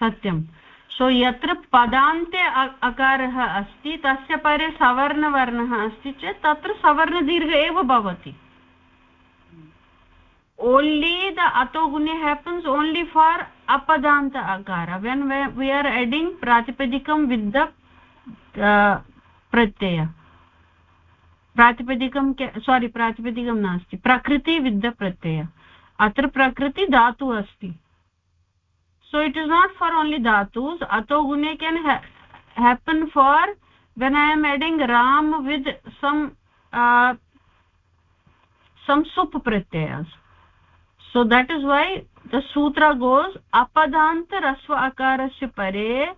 सत्यं सो यत्र पदान्ते अकारः अस्ति तस्य परे सवर्णवर्णः अस्ति चेत् तत्र सवर्णदीर्घ एव भवति। Only the atogune happens only for apadanta akara. When we are adding pratipadikam with the uh, pratyaya. प्रातिपदिकं सोरि प्रातिपदिकं नास्ति प्रकृति विद् द प्रत्यय अत्र प्रकृति धातु अस्ति so it is not for only dhatus ato gune can ha happen for when i am adding ram with some uh, some sup pratyayas so that is why the sutra goes apadant rasva akarasya pare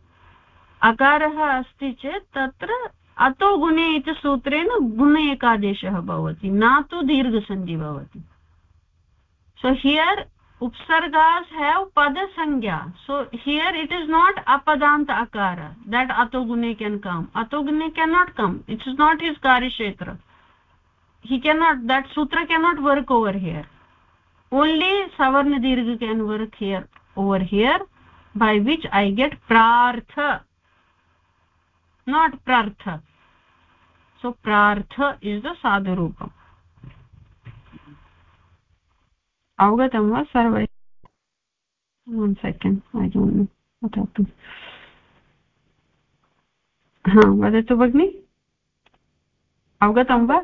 अकारः अस्ति चेत् तत्र अतो गुणे इति सूत्रेण गुण एकादेशः भवति न तु दीर्घसन्धि भवति सो हियर् उपसर्गाज हैव पद संज्ञा so here here it is not अपदान्त अकार देट् अतोगुणे can come अतोगुणे cannot come it is not his कार्यक्षेत्र कैन नॉट दैट सूत्र can not work over here only सवर्ण दीर्घ can work here over here by which I get प्रार्थ not प्रार्थ so प्रार्थ is the साधु साधुरूपम् अवगतं वा सर्वै one second I don't know what happen हा वदतु भगिनि अवगतं वा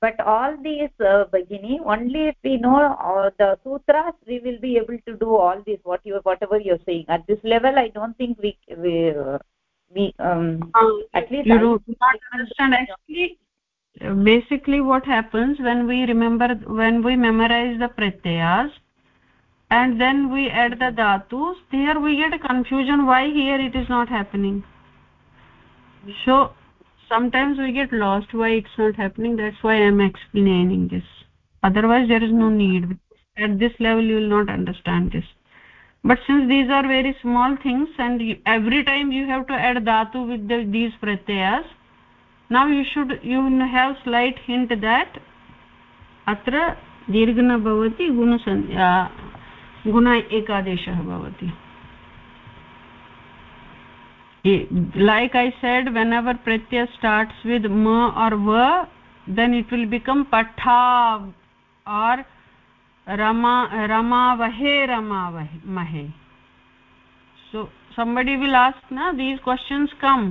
but all these uh, bagini only if we know uh, the sutras we will be able to do all this what you whatever you're saying at this level i don't think we we, uh, we um uh, at least you I, do not understand actually basically what happens when we remember when we memorize the pratyayas and then we add the dhatus there we get a confusion why here it is not happening. So sometimes we get lost why it's not happening. That's why i'm explaining this. Otherwise there is no need. At this level you will not understand this. But since these are very small things and every time you have to add dhatu with the, these pratyayas now you should you have slight hint that अत्र दीर्घ न भवति गुणसन् गुण एकादेशः भवति like i said whenever pratyaya starts with ma or va then it will become patha or rama rama vahe rama mahe so somebody will ask na these questions come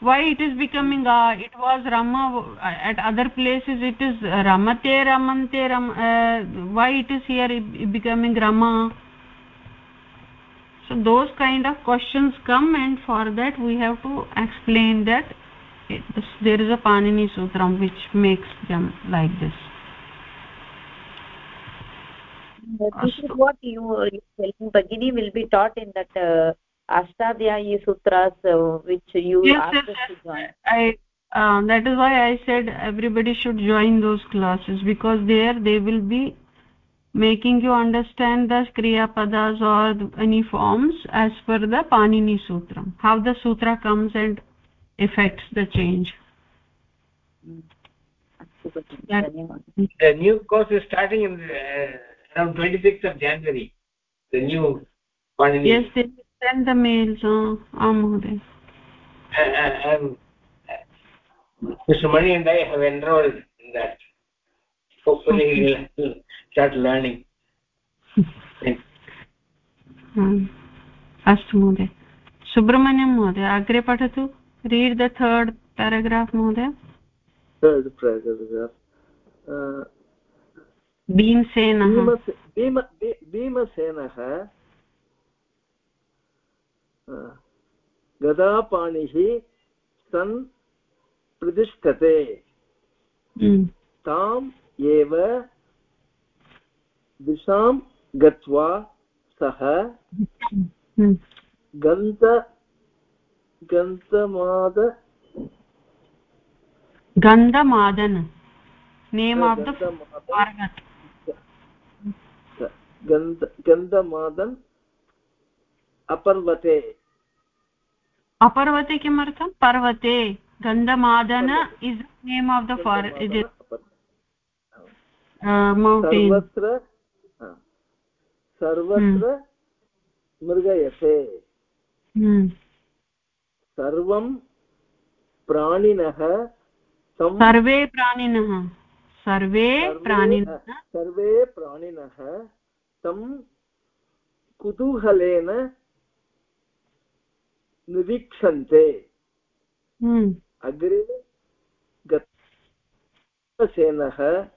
why it is becoming uh, it was rama at other places it is ramate ramante ram uh, why it is here becoming rama? So those kind of questions come and for that we have to explain that it, there is a panini sutram which makes them like this. This is what you, you telling bagini will be taught in that uh, ashtadhyayi sutras uh, which you yes, asked yes, us to join. I uh, that is why i said everybody should join those classes because there they will be making you understand the kriya padas or any forms as per the panini sutra how the sutra comes and affects the change. That, the new course is starting in uh, around 26th of january the new panini. Yes send the mails आं महोदय Mr. Mani and I have enrolled in that. Hopefully okay. he will start learning. अस्तु महोदय सुब्रह्मण्यं महोदय अग्रे पठतु read the third paragraph महोदय third paragraph भीमसेनः भीमसेनः गदापाणिः सन् प्रतिष्ठते। हम्म। ताम् एव दिशां गत्वा सः हम्म। गन्त गन्तमाद name of the गन्धमादन् अपर्वते। अपर्वते किमर्थं पर्वते Gandhamadana is name of the far सर्वत्र सर्वत्र मृगयते हम्म। सर्वं प्राणिनः सर्वे प्राणिनः सर्वे प्राणिनः सर्वे प्राणिनः तं कुतूहलेन निरीक्षन्ते। हम्म। अग्रे गतसेनः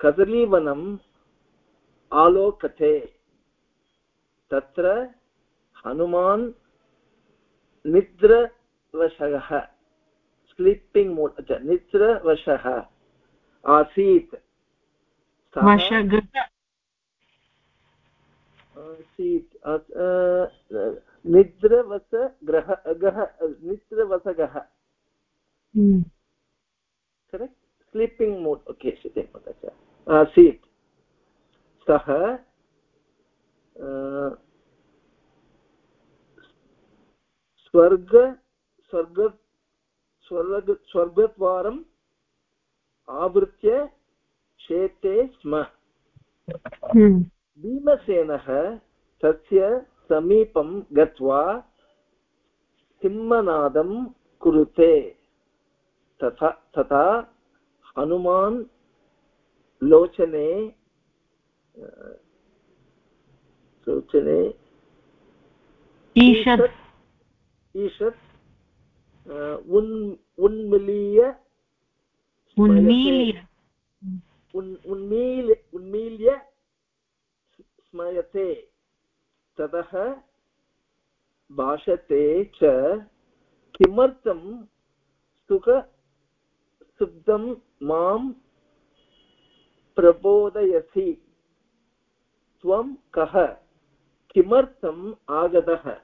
कदलीवनम् आलोकते। तत्र हनुमान् निद्रवशः स्लीपिङ्ग् मोड् अच्छा निद्रवशः आसीत्। आसीत् निद्रवस ग्रह गः निद्रवसगः। करेक्ट् स्लीपिङ्ग् मोड् ओके अच्छा आसीत् सः स्वर्ग स्वर्ग स्वर्ग स्वर्गद्वारम् आवृत्य शेते स्म। हम्म। भीमसेनः तस्य समीपं गत्वा सिंहनादं कुरुते। तथा तथा हनुमान् लोचने लोचने ईषत् ईषत् उन् उन्मील्य उन्मील्य। उन्मील्य उन्मील्य स्मयते। ततः भाषते च किमर्थं सुख सुब्धं माँ प्रबोधयसि? त्वं कः? किमर्थम् आगतः?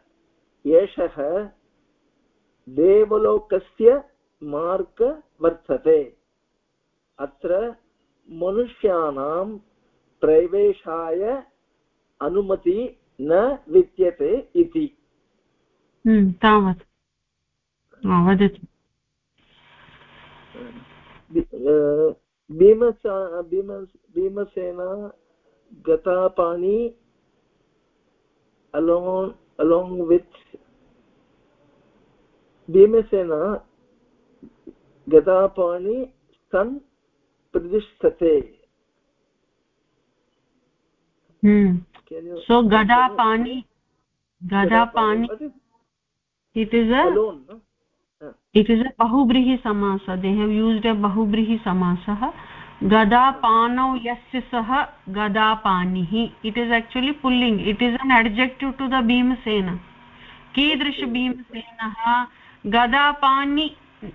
एषः देवलोकस्य मार्ग वर्तते। अत्र मनुष्याणां प्रवेशाय अनुमति न विद्यते इति। हम्म, तावत्। वदतु। भीमसा Bhim Bhim Sena गतापाणि along along with Bhim Sena गदापाणि सन् प्रतिष्ठते। hmm. So gada pani gada pani it is a alone no? uh. it is a bahubrihi samasa they have used a bahubrihi samasah gada panau yasya sah gada panihi it is actually pulling it is an adjective to the bhimsena कीदृश भीमसेनः गदापानि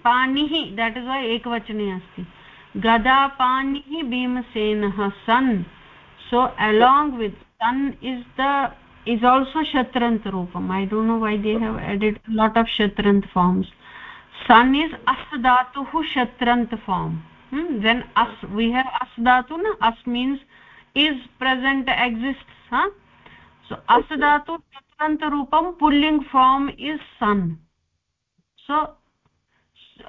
पानिः that is वै एकवचने अस्ति गदापानिः भीमसेनः सन् so along with sun is the is also shatrant roopam i don't know why they have added a lot of shatrant forms sun is as dhatuh shatrant form hmm? then as we have as dhatu na as means is present exists huh? so as dhatu shatrant roopam pulling form is sun so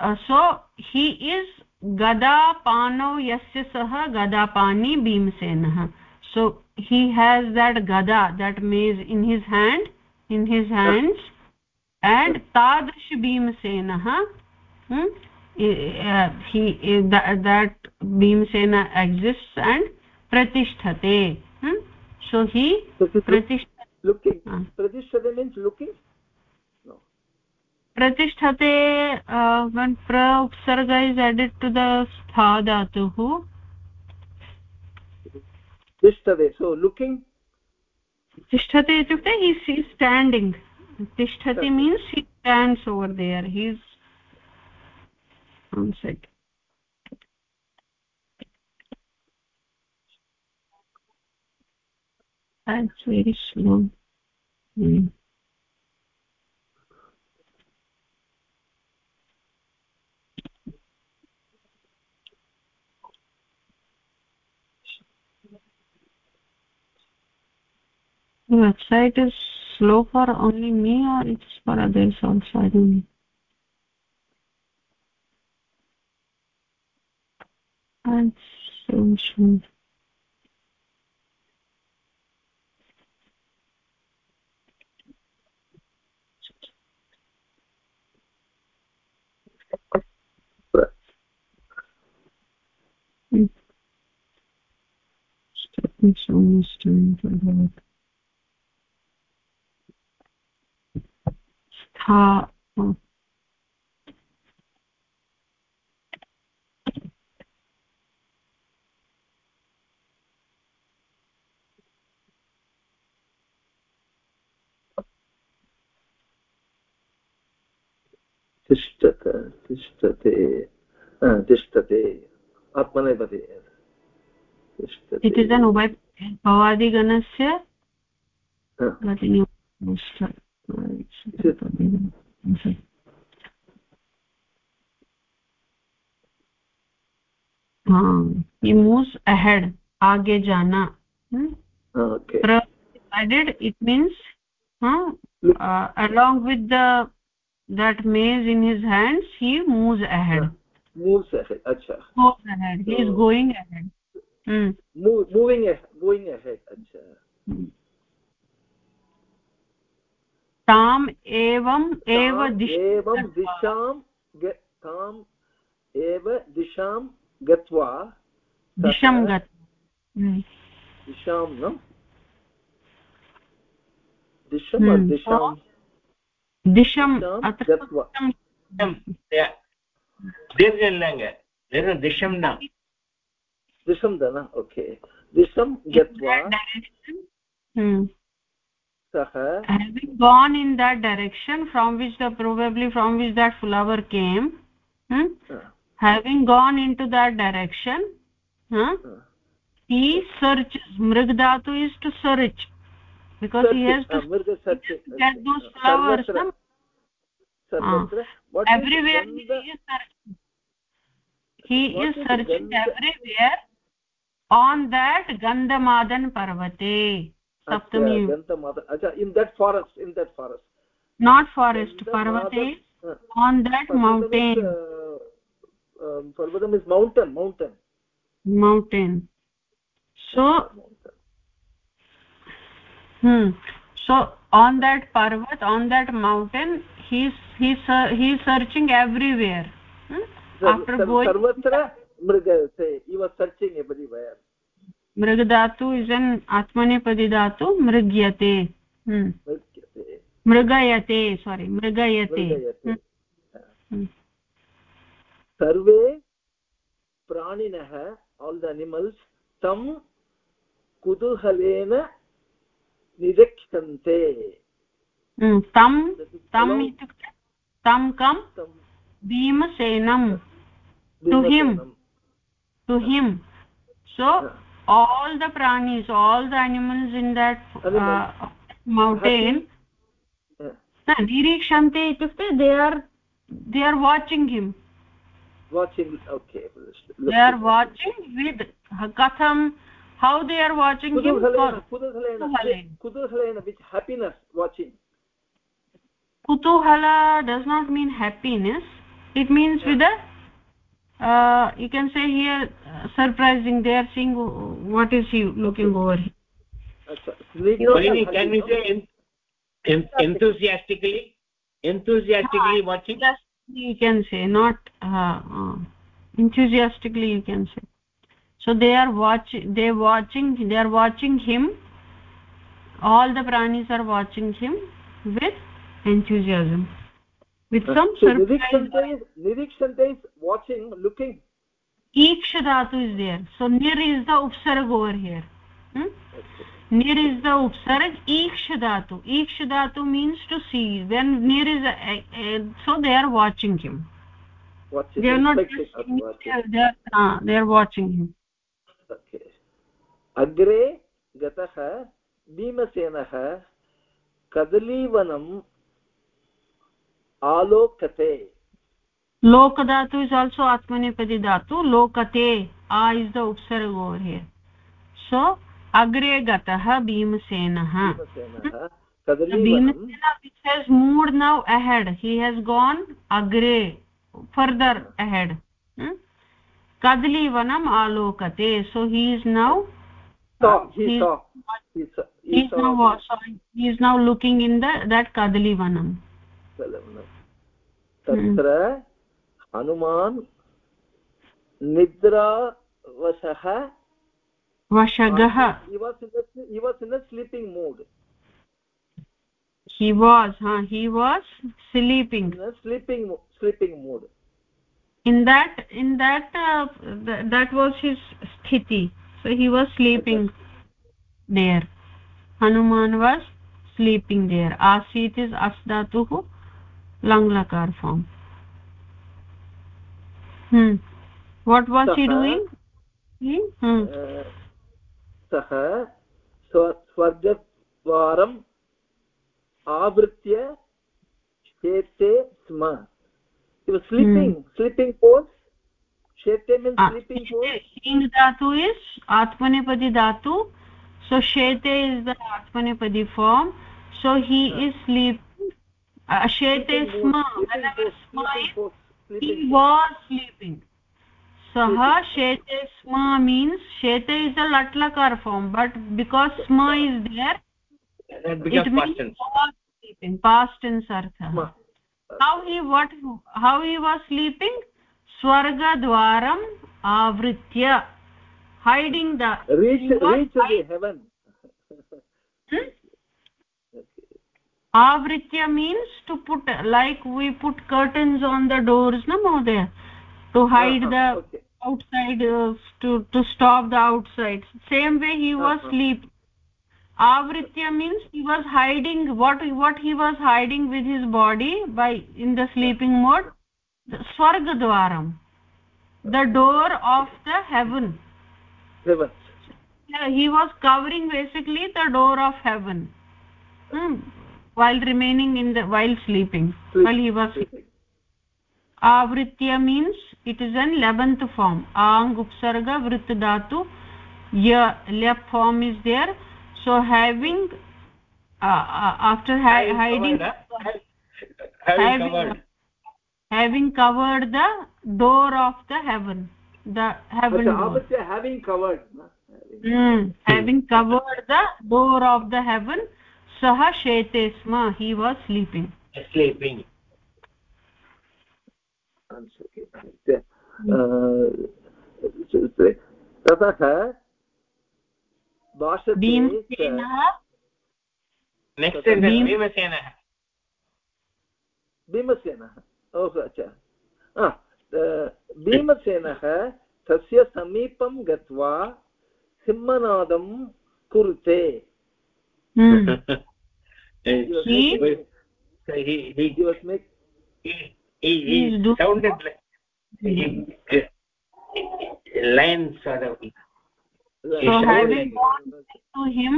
uh, so he is gada panav yasya sah gadapani bhimsenah so he has that gada that maze in his hand in his hands and tadrish bhimsenah hmm? uh, he that, that bhimsena exists and pratisthate hmm? so he pratisthate looking uh. pratisthate means looking no pratisthate uh, when pra upsarga is added to the stha tishtade. So looking. Tishtade itukte he is standing. Tishtati means he stands over there. He is I'm very slow. Mm. Website is slow for only me or it's for others also? I don't know. And so sure. It's almost time for Oh. तिष्ठत तिष्ठते तिष्ठते आत्मनेपदे भवादिगणस्य he moves ahead आगे जाना hmm? okay provided it means huh, uh, along with the that maze in his hands he moves ahead moves ahead acha moves ahead he is going ahead hmm. Move, moving ahead going ahead acha ताम् एवम् एव दिश एवं दिशां ग- ताम् एव दिशां गत्वा दिशं गत् Hmm. दिशां न. दिशां दिशम् दिशां? दिशं न। दिशं दन ओके। दिशं गत्वा Hmm. सः having gone in that direction from which the probably from which that flower came hmm? uh. having gone into that direction huh? uh. he searches mrigdhatu is to search because search. he has to मृग search get those flowers? सर्वत्र What is everywhere he is searching he is is searching gandha- everywhere on that gandhamadan parvate saptami Acha, Gandhamada. Acha, in that forest in that forest. Not forest parvate uh, on that mountain. is, uh, um, Parvatam is mountain mountain. Mountain. So hmm so on that parvat on that mountain he's he's uh, he's searching everywhere. Hmm? after going sarvatra mriga he was searching everywhere मृगधातु is an आत्मनेपदी धातु मृग्यते। hmm. मृग्यते। मृगयते सोरि मृगयते। मृगयते। Hmm. सर्वे प्राणिनः all the animals तं कुतूहलेन निरीक्षन्ते. तं तम् इत्युक्ते तं कं? भीमसेनं। him. भीमसेनं. to him so all the pranis all the animals in that uh, mountain. Na nirikshante itukte they are they are watching him. Watching okay. They are watching with hakatham how they are watching him kutuhalena with happiness watching. Kutuhala does not mean happiness. It means yeah. with a uh, you can say here uh, surprising they are seeing what is he looking over here. Acha. Bhagini, can we say en- en- enthusiastically enthusiastically watching? you can say not uh, uh, enthusiastically you can say. So they are watching they watching they are watching him. All the pranis are watching him with enthusiasm with some so surprise nirikshante is nirikshante is watching looking iksha dhatu is there so nir is the upsarg over here hmm? okay. nir is the upsarg iksha dhatu iksha dhatu means to see when nir is a, a, so they are watching him watching they are not just they are, they are, uh, they are watching him okay अग्रे गतः भीमसेनः कदलीवनम् आलोकते lok dhatu is also atmanepadi dhatu lokate a is the upsarg over here so भीमसेनः भीमसेनः कदलीवनं Bhimsen which has moved now ahead he has gone agre further ahead hmm? kadalivanam alokate so he is now saw he saw he is now looking in the that kadalivanam तत्र Hanuman निद्रावशः vashagah he was in a he was in a sleeping mood he was huh, he was sleeping in a sleeping sleeping mood in that in that uh, th- that was his sthiti so he was sleeping there hanuman was sleeping there asit is asdatuh lang lakar form hmm what was saha, he doing hmm? Hmm. अ, सः स्व- स्वर्गद्वारम् आवृत्य शेते स्म he was sleeping sleeping pose shete means Ah, sleeping pose ing dhatu is atmanepadi dhatu so shete is the atmanepadi form so he is sleeping uh, shete sleeping sma mood, sleeping whenever pose sma sleeping is pose he sleeping was sleeping. Saha shete sma means shete is a latlakar form but because sma is there that it becomes means past tense was sleeping. Past tense artha. How he what how he was sleeping? Swargadwaram avritya. Hiding the reach he reach the heaven. Hmm? Avritya means to put like we put curtains on the doors na mohdaya to hide Uh-huh, the okay. outside uh, to to stop the outside. Same way he was Uh-huh. sleep. avritya means he was hiding what what he was hiding with his body by in the sleeping mode the swargadwaram the door of the heaven. Heaven. Yeah, he was covering basically the door of heaven. Hmm. While remaining in the while sleeping. Sleep- while he was sleeping. Avritya means it is an 11th form. Ang upsarga vrit dhatu ya lep form is there. So having uh, uh, after hi hiding covered, huh? having having, covered. having covered the door of the heaven the heaven Acha, door. having covered mm. having covered the door of the heaven सः शेते स्म हि was sleeping sleeping ततः अच्छा। भीमसेनः तस्य समीपं गत्वा सिंहनादं कुरुते। He was so he he he was make- he, he, He is he doing- sounded like he, line sort of so having gone to him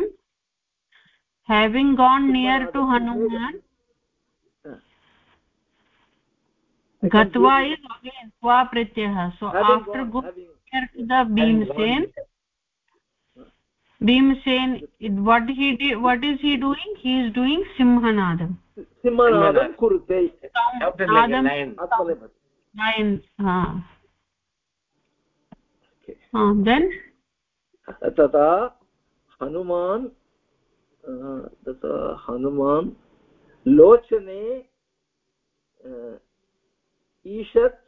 having gone near to hanuman gatva is again swa pratyah so after going near to the bhimsen Bhimsen what he what is he doing he is doing सिंहनादम् तथा हनुमान् तथा हनुमान् लोचने ईषत्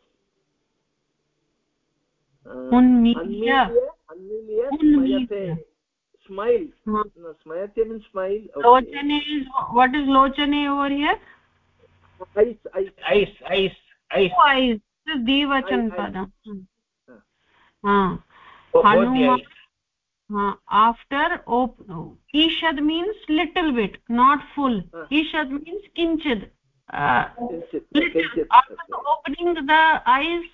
अन्विल्य अन्मील्य उन्मील्य। स्मयते smile ha. स्मयते means lochane is what is lochane over here eyes eyes ice ice ice two eyes this is divachan Ah. ha both the hanuman eyes ha after op ishad means little bit not full Ah. ishad means kinchid uh, किञ्चित् little किञ्चित् after opening the eyes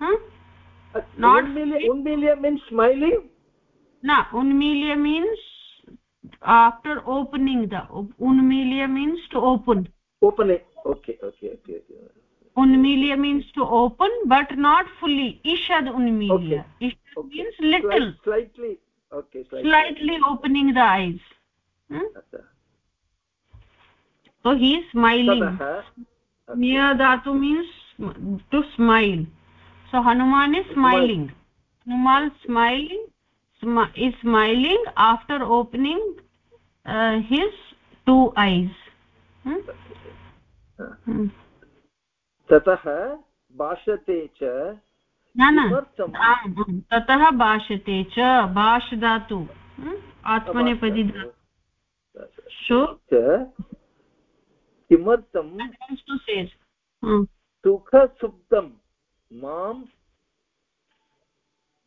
huh not- उन्मील्य उन्मील्य means smiling now unmilia means after opening the unmilia means to open open it okay okay okay okay Unmilia means to open but not fully ishad unmilia. okay. ishad okay. means little slightly okay slightly. slightly opening the eyes hmm? so he is smiling okay. near means to smile so hanuman is smiling hanuman smiling is smiling after opening uh, his two eyes hmm? Hmm. ततः भाषते च न न ततः भाषते च भाष धातु hmm? आत्मनेपदी धातु किमर्थं hmm. सुखसुप्तं माँ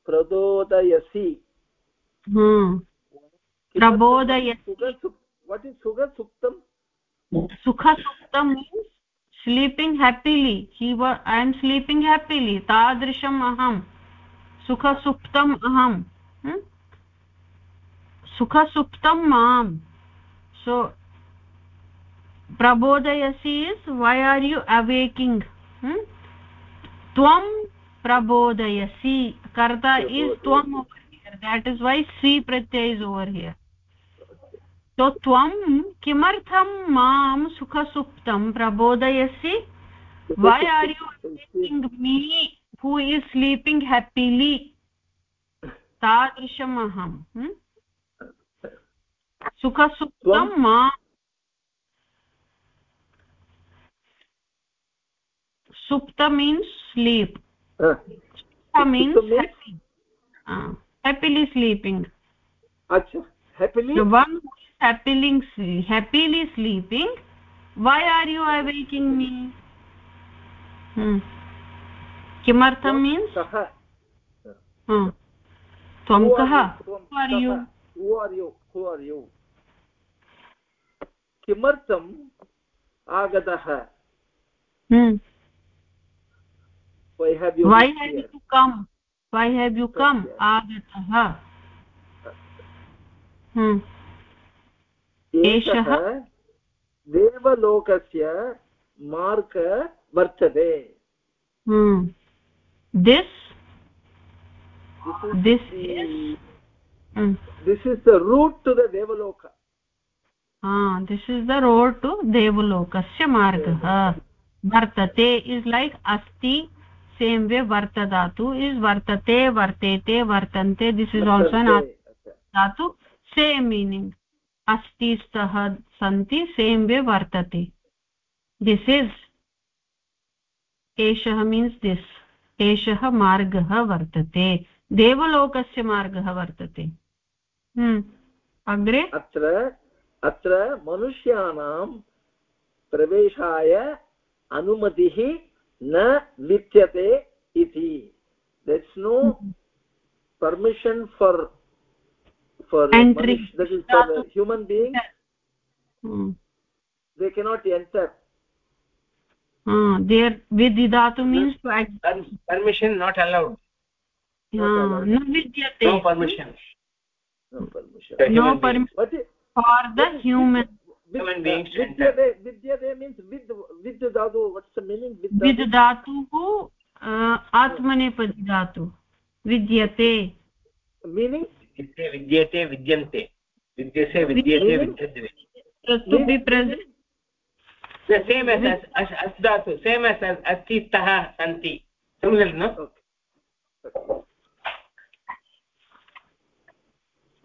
प्रचोदयसि सुखसुप्तम् sleeping happily he I am sleeping happily तादृशम् अहं सुखसुप्तम् अहं सुखसुप्तं माम् सो प्रबोधयसि इस् वै आर् यु अवेकिङ्ग् त्वं प्रबोधयसि कर्ता इस् त्वम् that is why si pratyay is over here so tvam kimartham maam sukhasuptam prabodayasi why are you awaking me who is sleeping happily तादृशम् अहं hmm? सुखसुप्तं मा supta means sleep supta means Supta means? happy uh, happily sleeping अच्छा happily the one who is happily happily sleeping why are you awaking me hmm kimartham means कः hmm त्वं Who कः are you? who are you who are you who are you किमर्थम् आगतः hmm why have you why have you come. आगतः hmm एषः देवलोकस्य मार्ग वर्तते hmm this this is This the, is- hmm. this is the route to the devaloka ah this is the road same way वर्त is वर्तते वर्तेते वर्तन्ते this is also धातु सेम मीनिंग अस्ति स्तः सन्ति सेम वे वर्तते। दिस इज़ एषः मीन्स् दिस् एषः मार्गः वर्तते देवलोकस्य मार्गः वर्तते। हम्म, अग्रे? अत्र अत्र मनुष्याणां प्रवेशाय अनुमतिः न लिप्यते इति। That's no permission for for human being they cannot enter permission not allowed no permission no permission. No permission. For Human beings to enter. vidyate vidyate means with with dhatu what's the meaning with विद् dhatu? धातुः uh, आत्मनेपदी धातु विद्यते meaning विद्ये विद्यते विद्यन्ते विद्यसे विद्यते Meaning? विद्यन्ते to be present the same as as as, as dhatu same as as asti stah santi similar no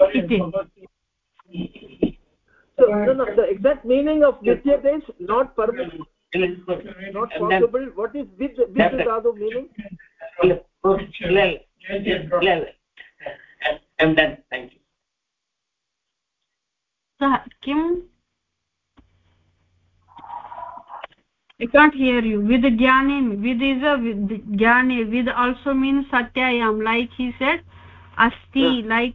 इति so no no the exact meaning of vidyate is not permanent, not possible what is with with dhatu meaning i'm done thank you sir kim I can't hear you. With Gyanin, with is a with Gyane. With also means Satyayam, like he said. Asti, yeah. like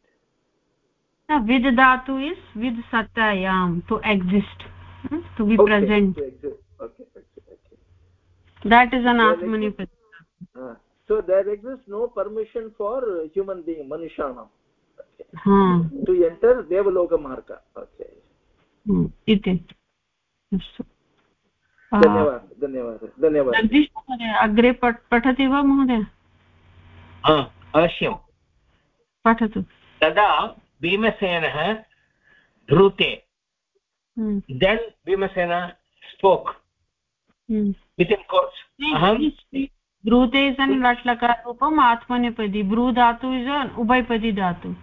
with dhatu is with satyayam to exist hmm? to be okay, present to exist. okay okay okay that is an There atmani exists- uh, so there exists no permission for uh, human being manushanam okay. ha to enter devaloka marga okay hmm, iti अस्तु धन्यवादः धन्यवादः धन्यवादः अग्रे पठ- पठति वा महोदय हा, अवश्यं पठतु तदा भीमसेनः धृते then Bhimsen spoke. With in course अहं ब्रूते इस् अन् लट्लकाररूपम् आत्मनेपदी ब्रू धातु इस् अन् उभयपदी धातु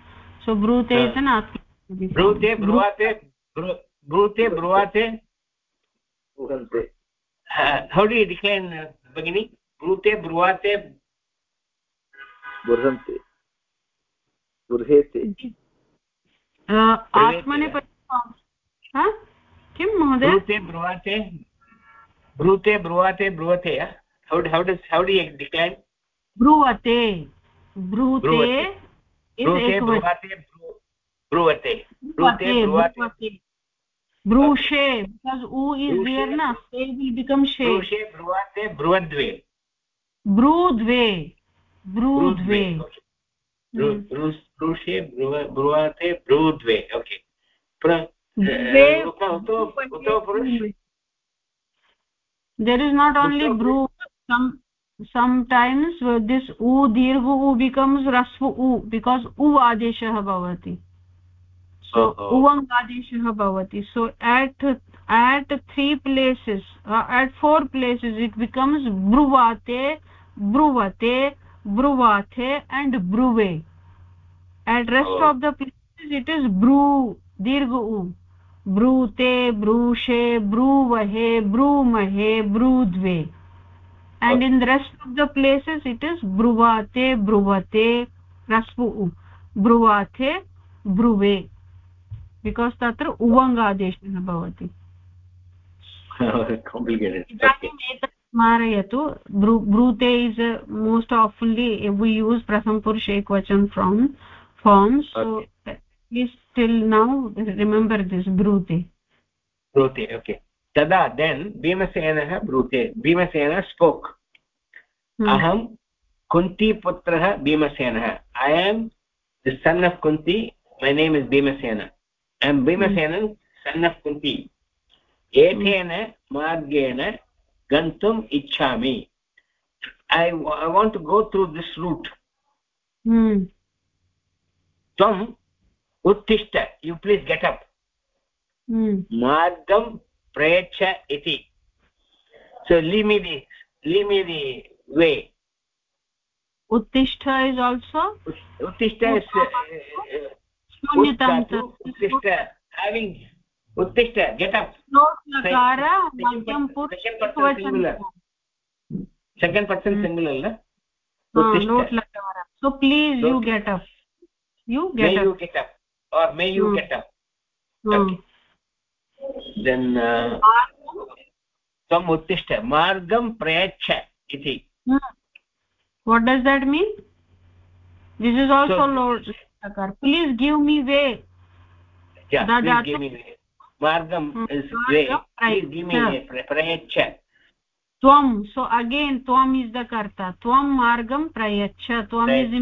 सो ब्रूते इस् अन् आत्मनेपदी ब्रूते ब्रुवाते ब्रु- ब्रूते ब्रुवाते हौ डु डिक्लैन् भगिनि ब्रूते ब्रुवाते बृहन्ते बृहेते आत्मनेपदी हा? किं महोदय? ब्रूते ब्रुवाते ब्रूते ब्रुवाते ब्रुवते how? How does how do decline ब्रुवते। ब्रूते ब्रूते ब्रु- ब्रूते ब्रूषे because u is ब्रूषे, there na so it will become she ब्रूषे ब्रुवाते ब्रुवद्वे। ब्रूद्वे। ब्रूद्वे। Okay. ब्रू- ब्रू- ब्रूषे ब्रुव- ब्रुवाते ब्रूद्वे okay there is not only bru some sometimes uh, this u dirgha u becomes rasva u because u adeshah bhavati so Oh, oh. uvang adeshah bhavati so at at three places uh, at four places it becomes bruvate bruvate bruvate and bruve at rest Oh. of the places it is bru dirgha u ब्रूते ब्रूषे ब्रूवहे ब्रूमहे ब्रूद्वे and in the rest of the places it is bruvate bruvate rasvu bruvate bruve uvanga bhavati complicated okay इदानीम् एतत् स्मारयतु ब्रू ब्रूते is most आफ्न्लि we use pratham purush ekvachan from form. So please till now remember this brute ब्रूते okay तदा then भीमसेनः ब्रूते भीमसेन स्पोक् Hmm. अहं कुन्तीपुत्रः भीमसेनः I am the son of Kunti my name is Bhimasena I am Bhimasena son of Kunti एतेन मार्गेण गन्तुम् इच्छामि I want to go through this route hmm. त्वम् उत्तिष्ठ। यु प्लीस् गेट् अप् मार्गं प्रयच्छ इति। सो लिमि दि लिमि दि वे उत्तिष्ठ इस् आल्सो उत्तिष्ठ हेविङ्ग् उत्तिष्ठ get up second person single so please you get up you get may get you get up or may you Hmm. get up Hmm. okay then uh, त्वम् उत्तिष्ठ मार्गं प्रयच्छ इति Hmm. what does that mean this is also So- lord lakar please give me way yeah please give me way margam Hmm. is way please give me way prayachha त्वं so again त्वम् is the कर्ता त्वं मार्गं प्रयच्छ त्वम् is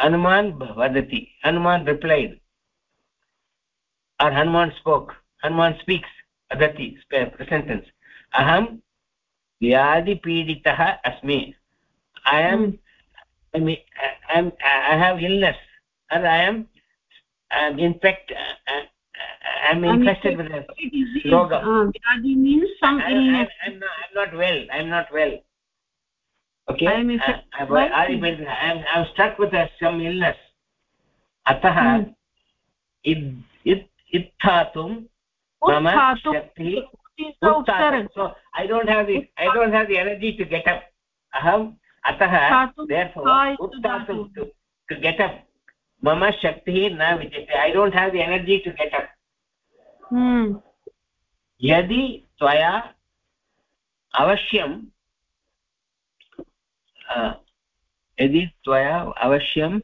Hanuman वदति Hanuman replied or Hanuman spoke Hanuman speaks वदति sentence अहं व्याधिपीडितः अस्मि I am I have illness and I am infected i'm I'm infested with a infected disease. Roga. Uh, vyadi means some I, I, illness I'm, not, I'm not well i'm not well okay I am I, infected I, by- I, I'm, I'm stuck with a, some illness अतः Hmm. इद् इत् इत्थातुं मम उत्थातु शक्तिः is the उत्थातुं Uttar so i don't have the i don't have the energy to get up aham atah उत्थातुं therefore उत्थाय उत्थातुं धातु. to, to get up Mama shaktiः न विद्यते। I don't have the energy to get up. Hmm. यदि त्वया अवश्यं यदि त्वया अवश्यं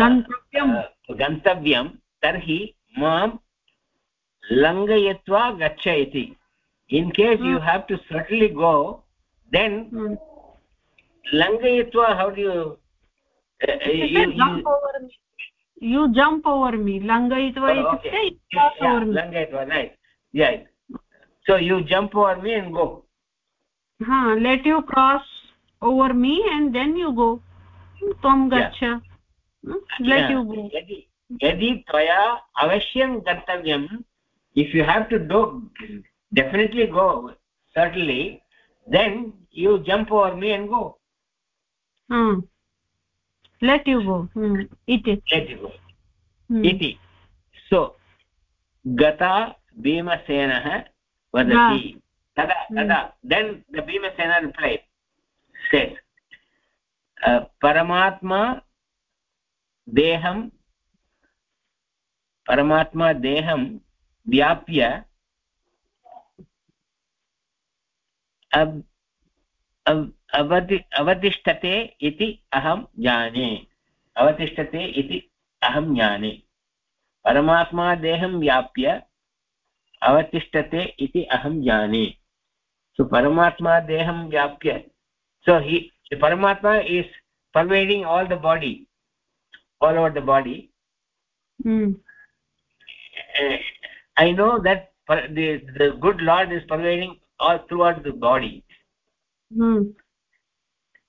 गन्तव्यं गन्तव्यं तर्हि माँ लङ्घयित्वा गच्छ इति in case you have to certainly go then लङ्घयित्वा how do you jump over me लङ्घयित्वा so you jump over me and go हा let you cross over me and then you go त्वं गच्छ यदि त्वया अवश्यं गन्तव्यम् if you have to do definitely go certainly then you jump over me and go let you go hmm. iti let you go hmm. iti so gata bhimasenah vadati tada tada then the bhimasena replied says uh, paramatma देहं परमात्मा देहं व्याप्य अब अब अवति अवतिष्ठते इति अहं जाने। अवतिष्ठते इति अहं जाने। परमात्मा देहं व्याप्य अवतिष्ठते इति अहं जाने। सो परमात्मा देहं व्याप्य सो हि परमात्मा is pervading all the body all over the body I know that the good lord is pervading all throughout the body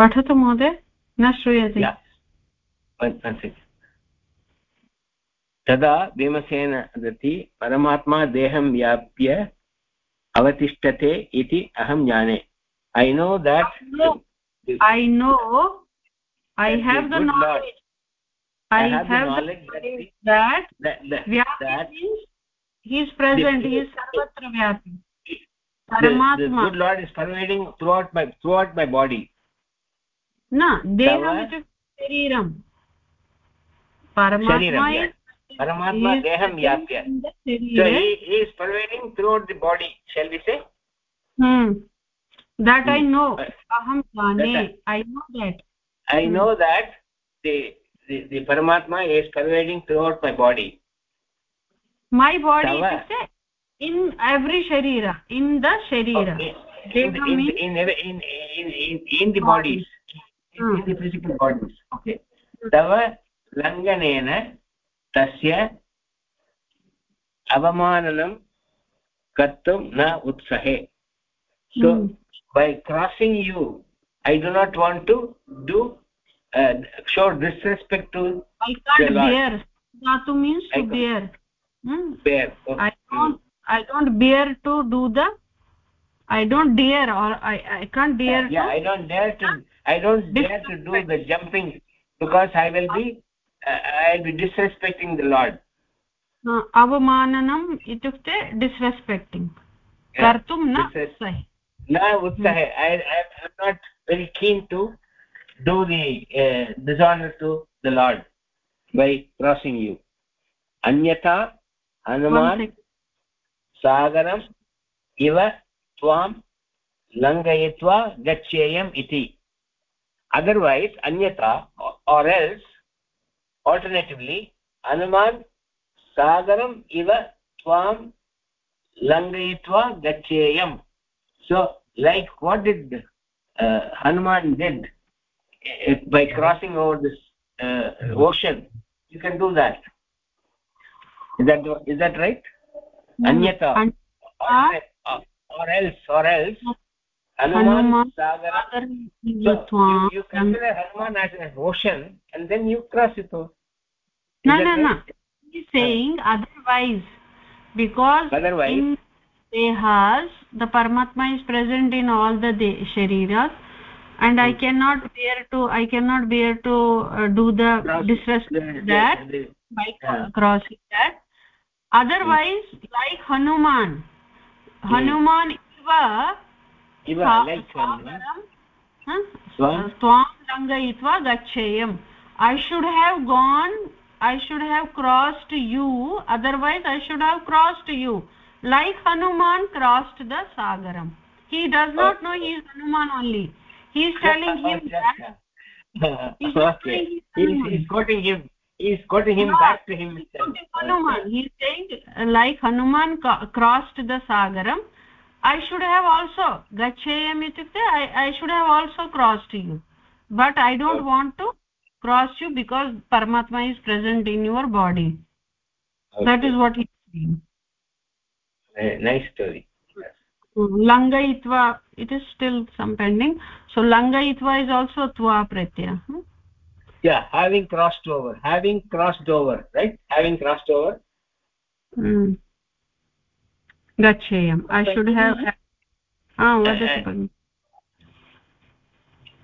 पठतु महोदय न श्रूयते तदा भीमसेन वदति परमात्मा देहं व्याप्य अवतिष्ठते इति अहं जाने I know that I know I have the is pervading throughout my throughout my body न देहम् इत्युक्ते परमात्मा परमात्मा देहं व्याप्य थ्रूट् परमात्मा is pervading through my body my body इत्युक्ते इन् एव्रि शरीर इन् द शरीर इन् दि बाडीस् इति फिसिकल् बाडीस् ओके तव लङ्घनेन तस्य अवमाननं कर्तुं न उत्सहे so mm. by crossing you i do not want to do uh, show disrespect to i can't bear dhatu means to bear hmm? bear okay. i don't i don't bear to do the i don't dare or i i can't dare yeah, yeah i don't dare to I don't dare to do the jumping because i will be uh, i'll be disrespecting the lord avmananam itukte disrespecting kartum na utsahe na utsahe i i am not very keen to do the uh, dishonor to the lord by crossing you anyatha hanuman sagaram iva त्वां लङ्घयित्वा गच्छेयम् इति otherwise anyata or else alternatively anuman sagaram iva tvam langayitva gacheyam so like what did uh, hanuman did uh, by crossing over this uh, ocean you can do that is that is that right mm. anyata or, or else or else hanuman sagara so you, you consider hanuman as an ocean and then you cross it over. No no no. he's saying otherwise. Because otherwise? in, dehas the paramatma is present in all the shariras. And i hmm. cannot bear to i cannot bear to uh, do the disrespect that by crossing that. Hmm. Otherwise like hanuman. Hmm. Hanuman iva iva like त्वां लङ्घयित्वा गच्छेयम् i should have gone i should have crossed you otherwise i should have crossed you like hanuman crossed the sagaram he does not know he is hanuman only he is telling him that he's okay he's, he's quoting him he's quoting him no, back to him hanuman he is saying like hanuman crossed the sagaram i should have also gacheyam itukte i i should have also crossed you but i don't okay. want to cross you because paramatma is present in your body okay. that is what he is saying nice story langayitva it is still some pending so langayitva is also tva pratyaya hmm? yeah having crossed over having crossed over right having crossed over mm. गच्छेयम् I should have वदतु भगिनि।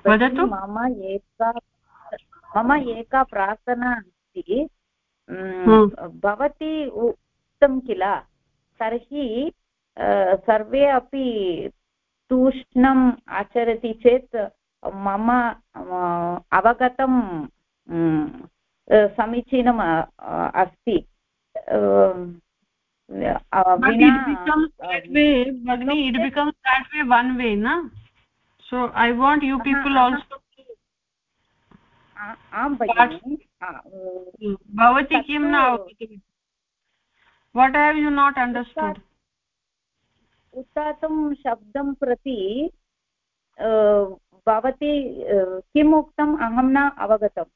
वदतु। मम एका मम एका प्रार्थना अस्ति। भवती उक्तं किल? तर्हि सर्वे अपि तूष्णम् आचरति चेत् मम अवगतं समीचीनम् अस्ति। Uh, but it becomes that way Bhagini, it becomes that way one way na so i want you people also आं भगिनि भवती किं न what have you not understood उत्तातं शब्दं प्रति भवती किम् उक्तम् अहं न अवगतम्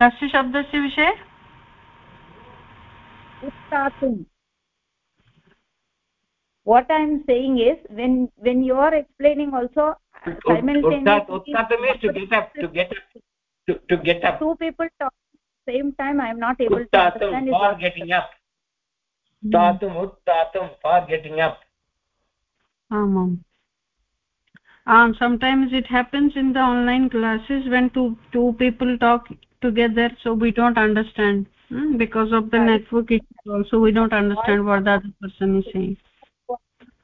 कस्य शब्दस्य विषये uttatum what i am saying is when when you are explaining also simultaneously uttatum is to get up to get up to, to get up. Two people talk same time i am not able uttatum to understand for getting up. Uttatum uttatum for getting up. Amam um sometimes it happens in the online classes when two two people talk together so we don't understand hmm? because of the network also we don't understand what the other person is saying.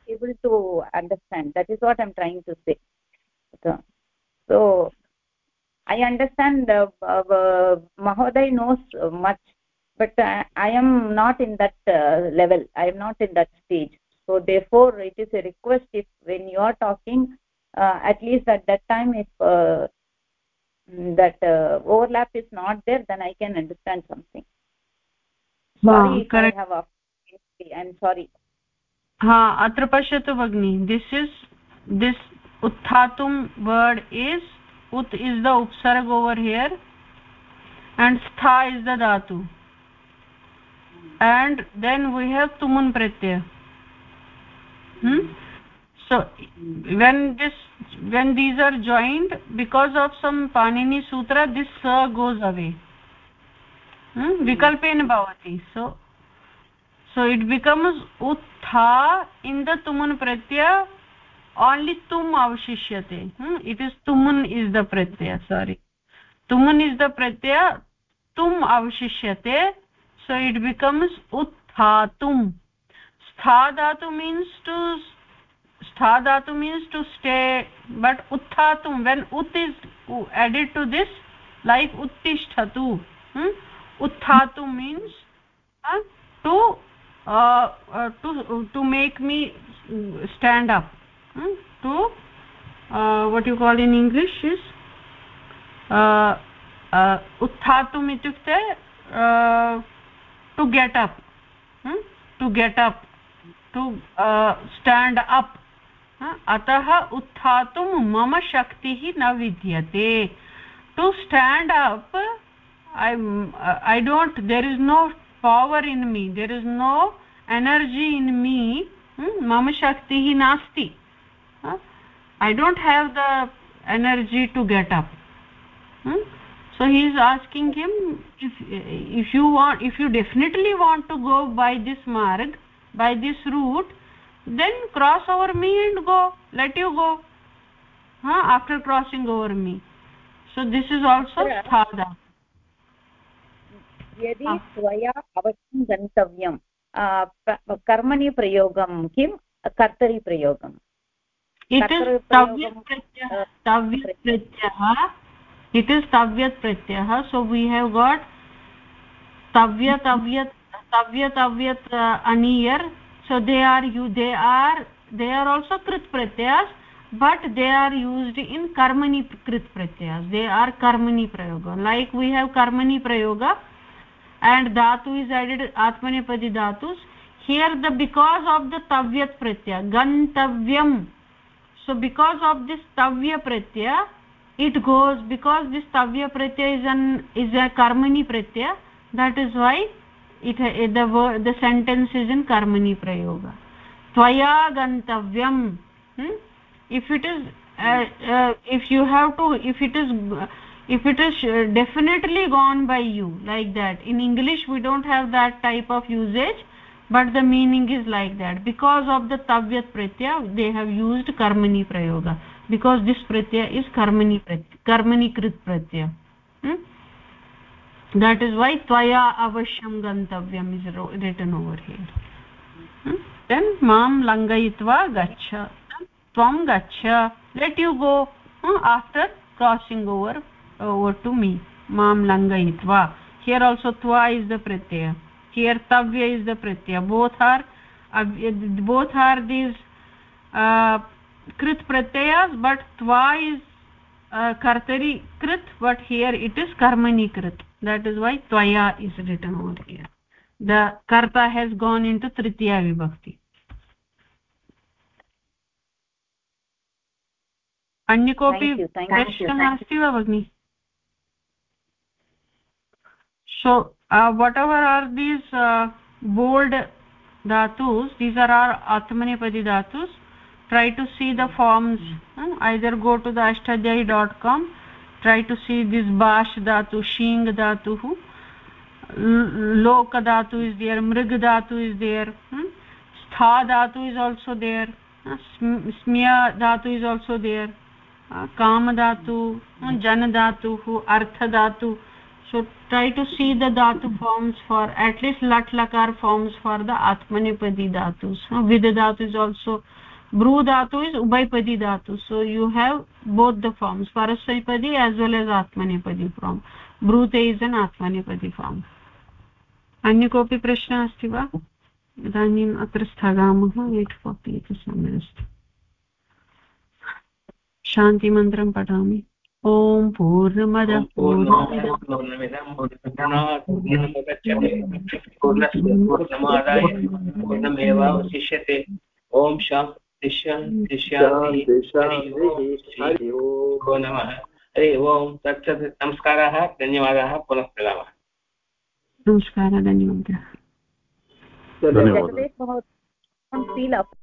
Able to understand. That is what i'm trying to say. So, so i understand uh, uh, mahoday knows much but uh, i am not in that uh, level. I am not in that stage. So therefore it is a request if when you are talking uh, at least at that time if uh, that uh, overlap is not there then i can understand something हा अत्र पश्यतु भगिनि। This is this उत्थातुं word is उत् is the उप्सर्ग् over here and स्था is the धातु। And then we have तुमुन् प्रत्यय। So when this when these are joined because of some Panini सूत्र दिस् स गोस् अवे हाँ, विकल्पेन भवति। सो सो इट् बिकम्स् उत्था इन् द तुमुन् प्रत्यय ओन्लि तुम् अवशिष्यते। इट् इस् तुमुन् इस् द प्रत्यय सारि तुमुन् इस् द प्रत्यय, तुम् अवशिष्यते सो इट् बिकम्स् उत्थातुम् स्थादातु मीन्स् टु स्थादातु मीन्स् टु स्टे बट् उत्थातुं वेन् उत् is added to this like उत्तिष्ठतु। हाँ, utthatu means uh, to uh, uh, to to make me stand up hmm? to uh, what you call in english is uh, uh, uthatum ityukte uh, to get up hmm? to get up to uh, stand up अतः उत्थातुं मम शक्तिः न विद्यते to stand up i'm uh, i don't there is no power in me there is no energy in me mama shakti hi nasti i don't have the energy to get up hmm? so he is asking him if if you want if you definitely want to go by this marg by this route then cross over me and go let you go huh? after crossing over me so this is also sthada यदि त्वया अवश्यं गन्तव्यं कर्मणि प्रयोगं किं? कर्तरिप्रयोगम् it is तव्यत् प्रत्ययः so we have got तव्यत् अव्यत् अनियर् so they are you they are they are also कृत् प्रत्ययस् but they are used in कर्मणि कृत् प्रत्ययस् दे आर् कर्मणि प्रयोग लैक् वी हेव् कर्मणि प्रयोग and dhatu is added atmanepadi dhatus here the because of the tavyat pratyaya gantavyam so because of this tavya pratyaya it goes because this tavya pratyaya is an is a karmani pratyaya that is why it the word the sentence is in karmani prayoga tvaya gantavyam hmm? if it is uh, uh, if you have to if it is if it is definitely gone by you like that in english we don't have that type of usage but the meaning is like that because of the tavyat pratyaya they have used karmani prayoga because this pratyaya is karmani pratyaya karmani krit pratyaya hmm? that is why tvaya avashyam gantavyam is written over here hmm? then mam langayitva gachha tvam gachha let you go hmm? after crossing over over to me mam langayitva here also tva is the pratyaya here tavya is the pratyaya both are uh, both are these uh, krit pratyayas but tva is uh, kartari krit but here it is karmani krit that is why tvaya is written over here the karta has gone into tritiya vibhakti अन्य कोऽपि प्रश्नः अस्ति वा भगिनि so uh, whatever are these uh, bold dhatus these are our atmanepadi dhatus try to see the forms uh, either go to the ashtadhyayi.com try to see this bash dhatu shing dhatu lok dhatu is there mrig dhatu is there hmm? stha dhatu is also there smya dhatu is also there dhatu jan dhatu artha dhatu so try to see the dhatu forms for at least lat lakar forms for the atmanipadi dhatus vid dhatu is also bru dhatu is ubhaypadi dhatu so you have both the forms parasmaipadi as well as atmanipadi form brute is an atmanipadi form अन्य कोऽपि प्रश्नः अस्ति वा इदानीम् अत्र स्थगामः at forty इति समयः अस्ति शान्तिमन्त्रं पठामि ॐ पूर्णमदः पूर्णमादाय पूर्णमेवावशिष्यते ॐ शान्ति नमः। हरि ओम्। तत्सत् नमस्काराः धन्यवादाः। पुनः मिलामः। नमस्कारः धन्यवादः। धन्यवादः